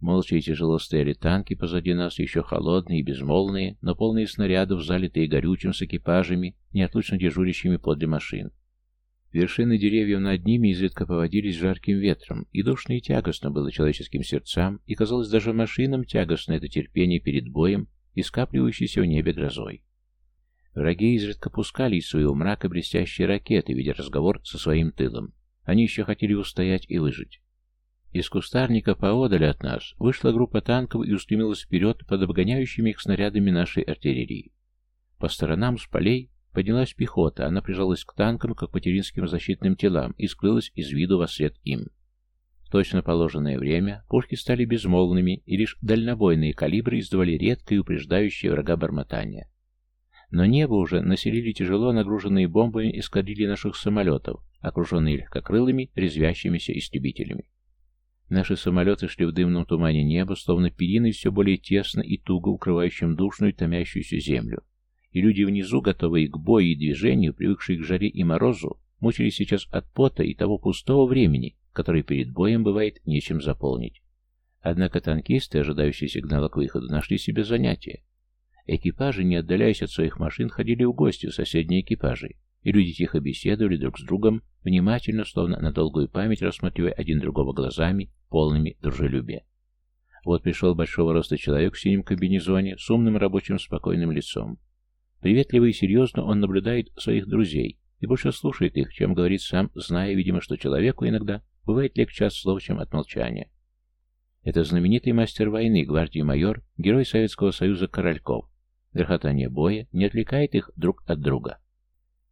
Молча и тяжело стояли танки позади нас, еще холодные и безмолвные, но полные снарядов, залитые горючим с экипажами, неотлучно дежурящими подле машин. Вершины деревьев над ними изредка поводились жарким ветром, и душно и тягостно было человеческим сердцам, и казалось даже машинам тягостно это терпение перед боем и скапливающейся в небе грозой. Враги изредка пускали из своего мрака блестящие ракеты, видя разговор со своим тылом. Они еще хотели устоять и выжить. Из кустарника поодаль от нас вышла группа танков и устремилась вперед под обгоняющими их снарядами нашей артиллерии. По сторонам с полей поднялась пехота, она прижалась к танкам, как материнским защитным телам, и скрылась из виду во след им. В точно положенное время пушки стали безмолвными, и лишь дальнобойные калибры издавали редкое и упреждающее врага бормотание. Но небо уже населили тяжело нагруженные бомбами эскадрильи наших самолетов, окруженные легкокрылыми, резвящимися истребителями. Наши самолеты шли в дымном тумане неба, словно периной все более тесно и туго укрывающим душную томящуюся землю. И люди внизу, готовые к бою и движению, привыкшие к жаре и морозу, мучились сейчас от пота и того пустого времени, которое перед боем бывает нечем заполнить. Однако танкисты, ожидающие сигнала к выходу, нашли себе занятие. Экипажи, не отдаляясь от своих машин, ходили в гости в соседние экипажи, и люди тихо беседовали друг с другом, внимательно, словно на долгую память, рассматривая один другого глазами, полными дружелюбия. Вот пришел большого роста человек в синем комбинезоне с умным рабочим спокойным лицом. Приветливо и серьезно он наблюдает своих друзей и больше слушает их, чем говорит сам, зная, видимо, что человеку иногда бывает легче от слов, чем от молчания. Это знаменитый мастер войны, гвардии майор, герой Советского Союза Корольков. Грохотание боя не отвлекает их друг от друга.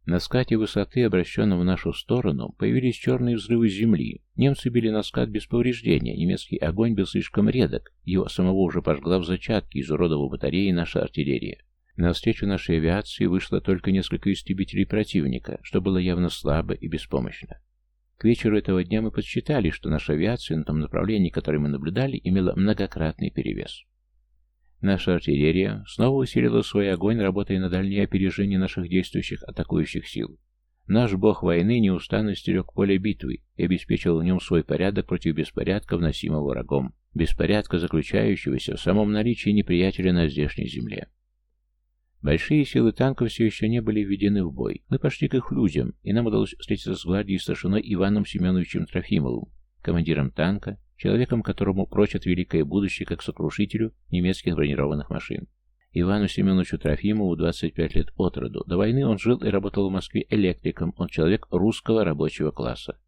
На скате высоты, обращенном в нашу сторону, появились черные взрывы земли. Немцы били на скат без повреждения, немецкий огонь был слишком редок, его самого уже пожгла в зачатке, изуродовав батареи наша артиллерия. На встречу нашей авиации вышло только несколько истребителей противника, что было явно слабо и беспомощно. К вечеру этого дня мы подсчитали, что наша авиация на том направлении, которое мы наблюдали, имела многократный перевес. Наша артиллерия снова усилила свой огонь, работая на дальнее опережение наших действующих атакующих сил. Наш бог войны неустанно стерег поле битвы и обеспечил в нем свой порядок против беспорядка, вносимого врагом, беспорядка, заключающегося в самом наличии неприятеля на здешней земле. Большие силы танков все еще не были введены в бой. Мы пошли к их людям, и нам удалось встретиться с гвардией старшиной Иваном Семеновичем Трофимовым, командиром танка, человеком, которому прочат великое будущее как сокрушителю немецких бронированных машин. Ивану Семеновичу Трофимову 25 лет от роду. До войны он жил и работал в Москве электриком, он человек русского рабочего класса.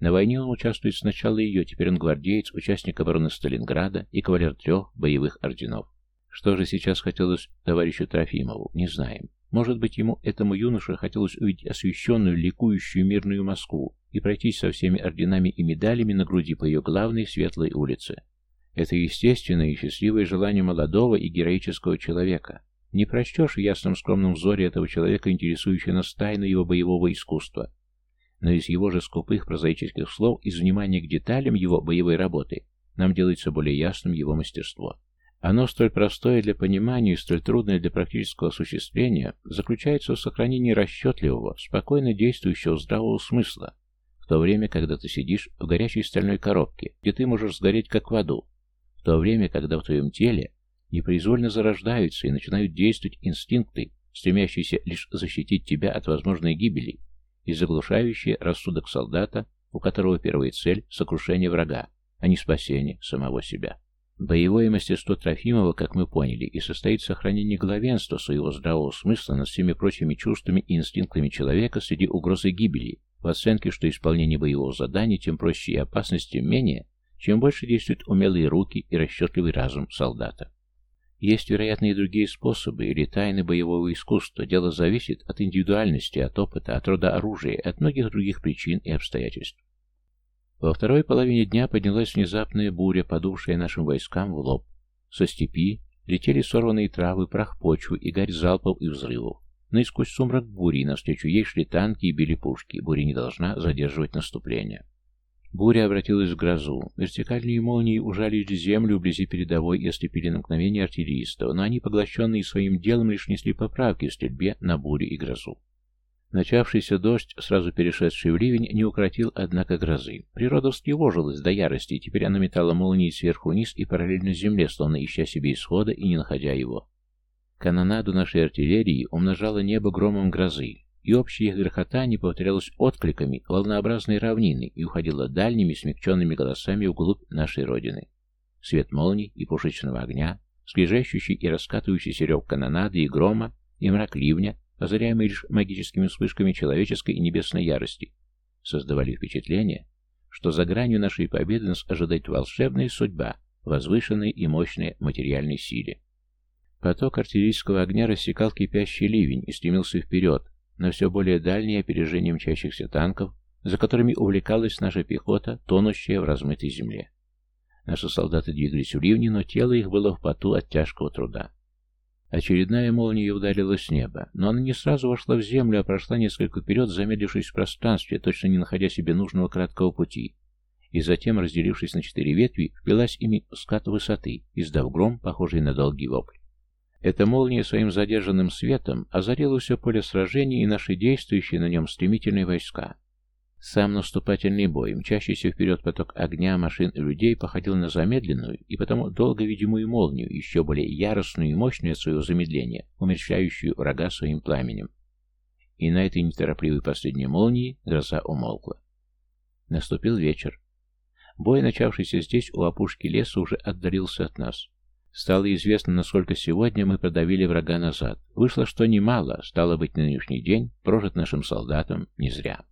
На войне он участвует с начала ее, теперь он гвардеец, участник обороны Сталинграда и кавалер трех боевых орденов. Что же сейчас хотелось товарищу Трофимову, не знаем. Может быть, ему, этому юноше, хотелось увидеть освещенную, ликующую мирную Москву и пройтись со всеми орденами и медалями на груди по ее главной светлой улице. Это естественное и счастливое желание молодого и героического человека. Не прочтешь в ясном скромном взоре этого человека, интересующего нас тайну его боевого искусства. Но из его же скупых прозаических слов, из внимания к деталям его боевой работы, нам делается более ясным его мастерство. Оно столь простое для понимания и столь трудное для практического осуществления заключается в сохранении расчетливого, спокойно действующего здравого смысла, в то время, когда ты сидишь в горячей стальной коробке, где ты можешь сгореть как в аду, в то время, когда в твоем теле непроизвольно зарождаются и начинают действовать инстинкты, стремящиеся лишь защитить тебя от возможной гибели, и заглушающие рассудок солдата, у которого первая цель — сокрушение врага, а не спасение самого себя. Боевое мастерство Трофимова, как мы поняли, и состоит в сохранении главенства своего здравого смысла над всеми прочими чувствами и инстинктами человека среди угрозы гибели, в оценке, что исполнение боевого задания тем проще и опасность тем менее, чем больше действуют умелые руки и расчетливый разум солдата. Есть, вероятно, и другие способы или тайны боевого искусства. Дело зависит от индивидуальности, от опыта, от рода оружия, от многих других причин и обстоятельств. Во второй половине дня поднялась внезапная буря, подувшая нашим войскам в лоб. Со степи летели сорванные травы, прах почвы и гарь залпов и взрывов. Но и сквозь сумрак бури навстречу ей шли танки и били пушки. Буря не должна задерживать наступление. Буря обратилась в грозу. Вертикальные молнии ужалили землю вблизи передовой и ослепили на мгновение артиллеристов, но они, поглощенные своим делом, лишь несли поправки в стрельбе на бурю и грозу. Начавшийся дождь, сразу перешедший в ливень, не укротил, однако, грозы. Природа встревожилась до ярости, и теперь она метала молнии сверху вниз и параллельно земле, словно ища себе исхода и не находя его. Канонаду нашей артиллерии умножало небо громом грозы, и общее их грохотание повторялось откликами волнообразной равнины и уходило дальними смягченными голосами вглубь нашей Родины. Свет молний и пушечного огня, скрежещущий и раскатывающийся рев канонады и грома, и мрак ливня, озаряемый лишь магическими вспышками человеческой и небесной ярости, создавали впечатление, что за гранью нашей победы нас ожидает волшебная судьба, возвышенной и мощной материальной силе. Поток артиллерийского огня рассекал кипящий ливень и стремился вперед, на все более дальнее опережение мчащихся танков, за которыми увлекалась наша пехота, тонущая в размытой земле. Наши солдаты двигались в ливне, но тело их было в поту от тяжкого труда. Очередная молния ударила с неба, но она не сразу вошла в землю, а прошла несколько вперед, замедлившись в пространстве, точно не находя себе нужного краткого пути, и затем, разделившись на четыре ветви, впилась ими в скат высоты, издав гром, похожий на долгий вопль. Эта молния своим задержанным светом озарила все поле сражений и наши действующие на нем стремительные войска. Сам наступательный бой, мчащийся вперед поток огня, машин и людей, походил на замедленную и потому долго видимую молнию, еще более яростную и мощную от своего замедления, умерщающую врага своим пламенем. И на этой неторопливой последней молнии гроза умолкла. Наступил вечер. Бой, начавшийся здесь, у опушки леса, уже отдалился от нас. Стало известно, насколько сегодня мы продавили врага назад. Вышло, что немало, стало быть, нынешний день прожит нашим солдатам не зря.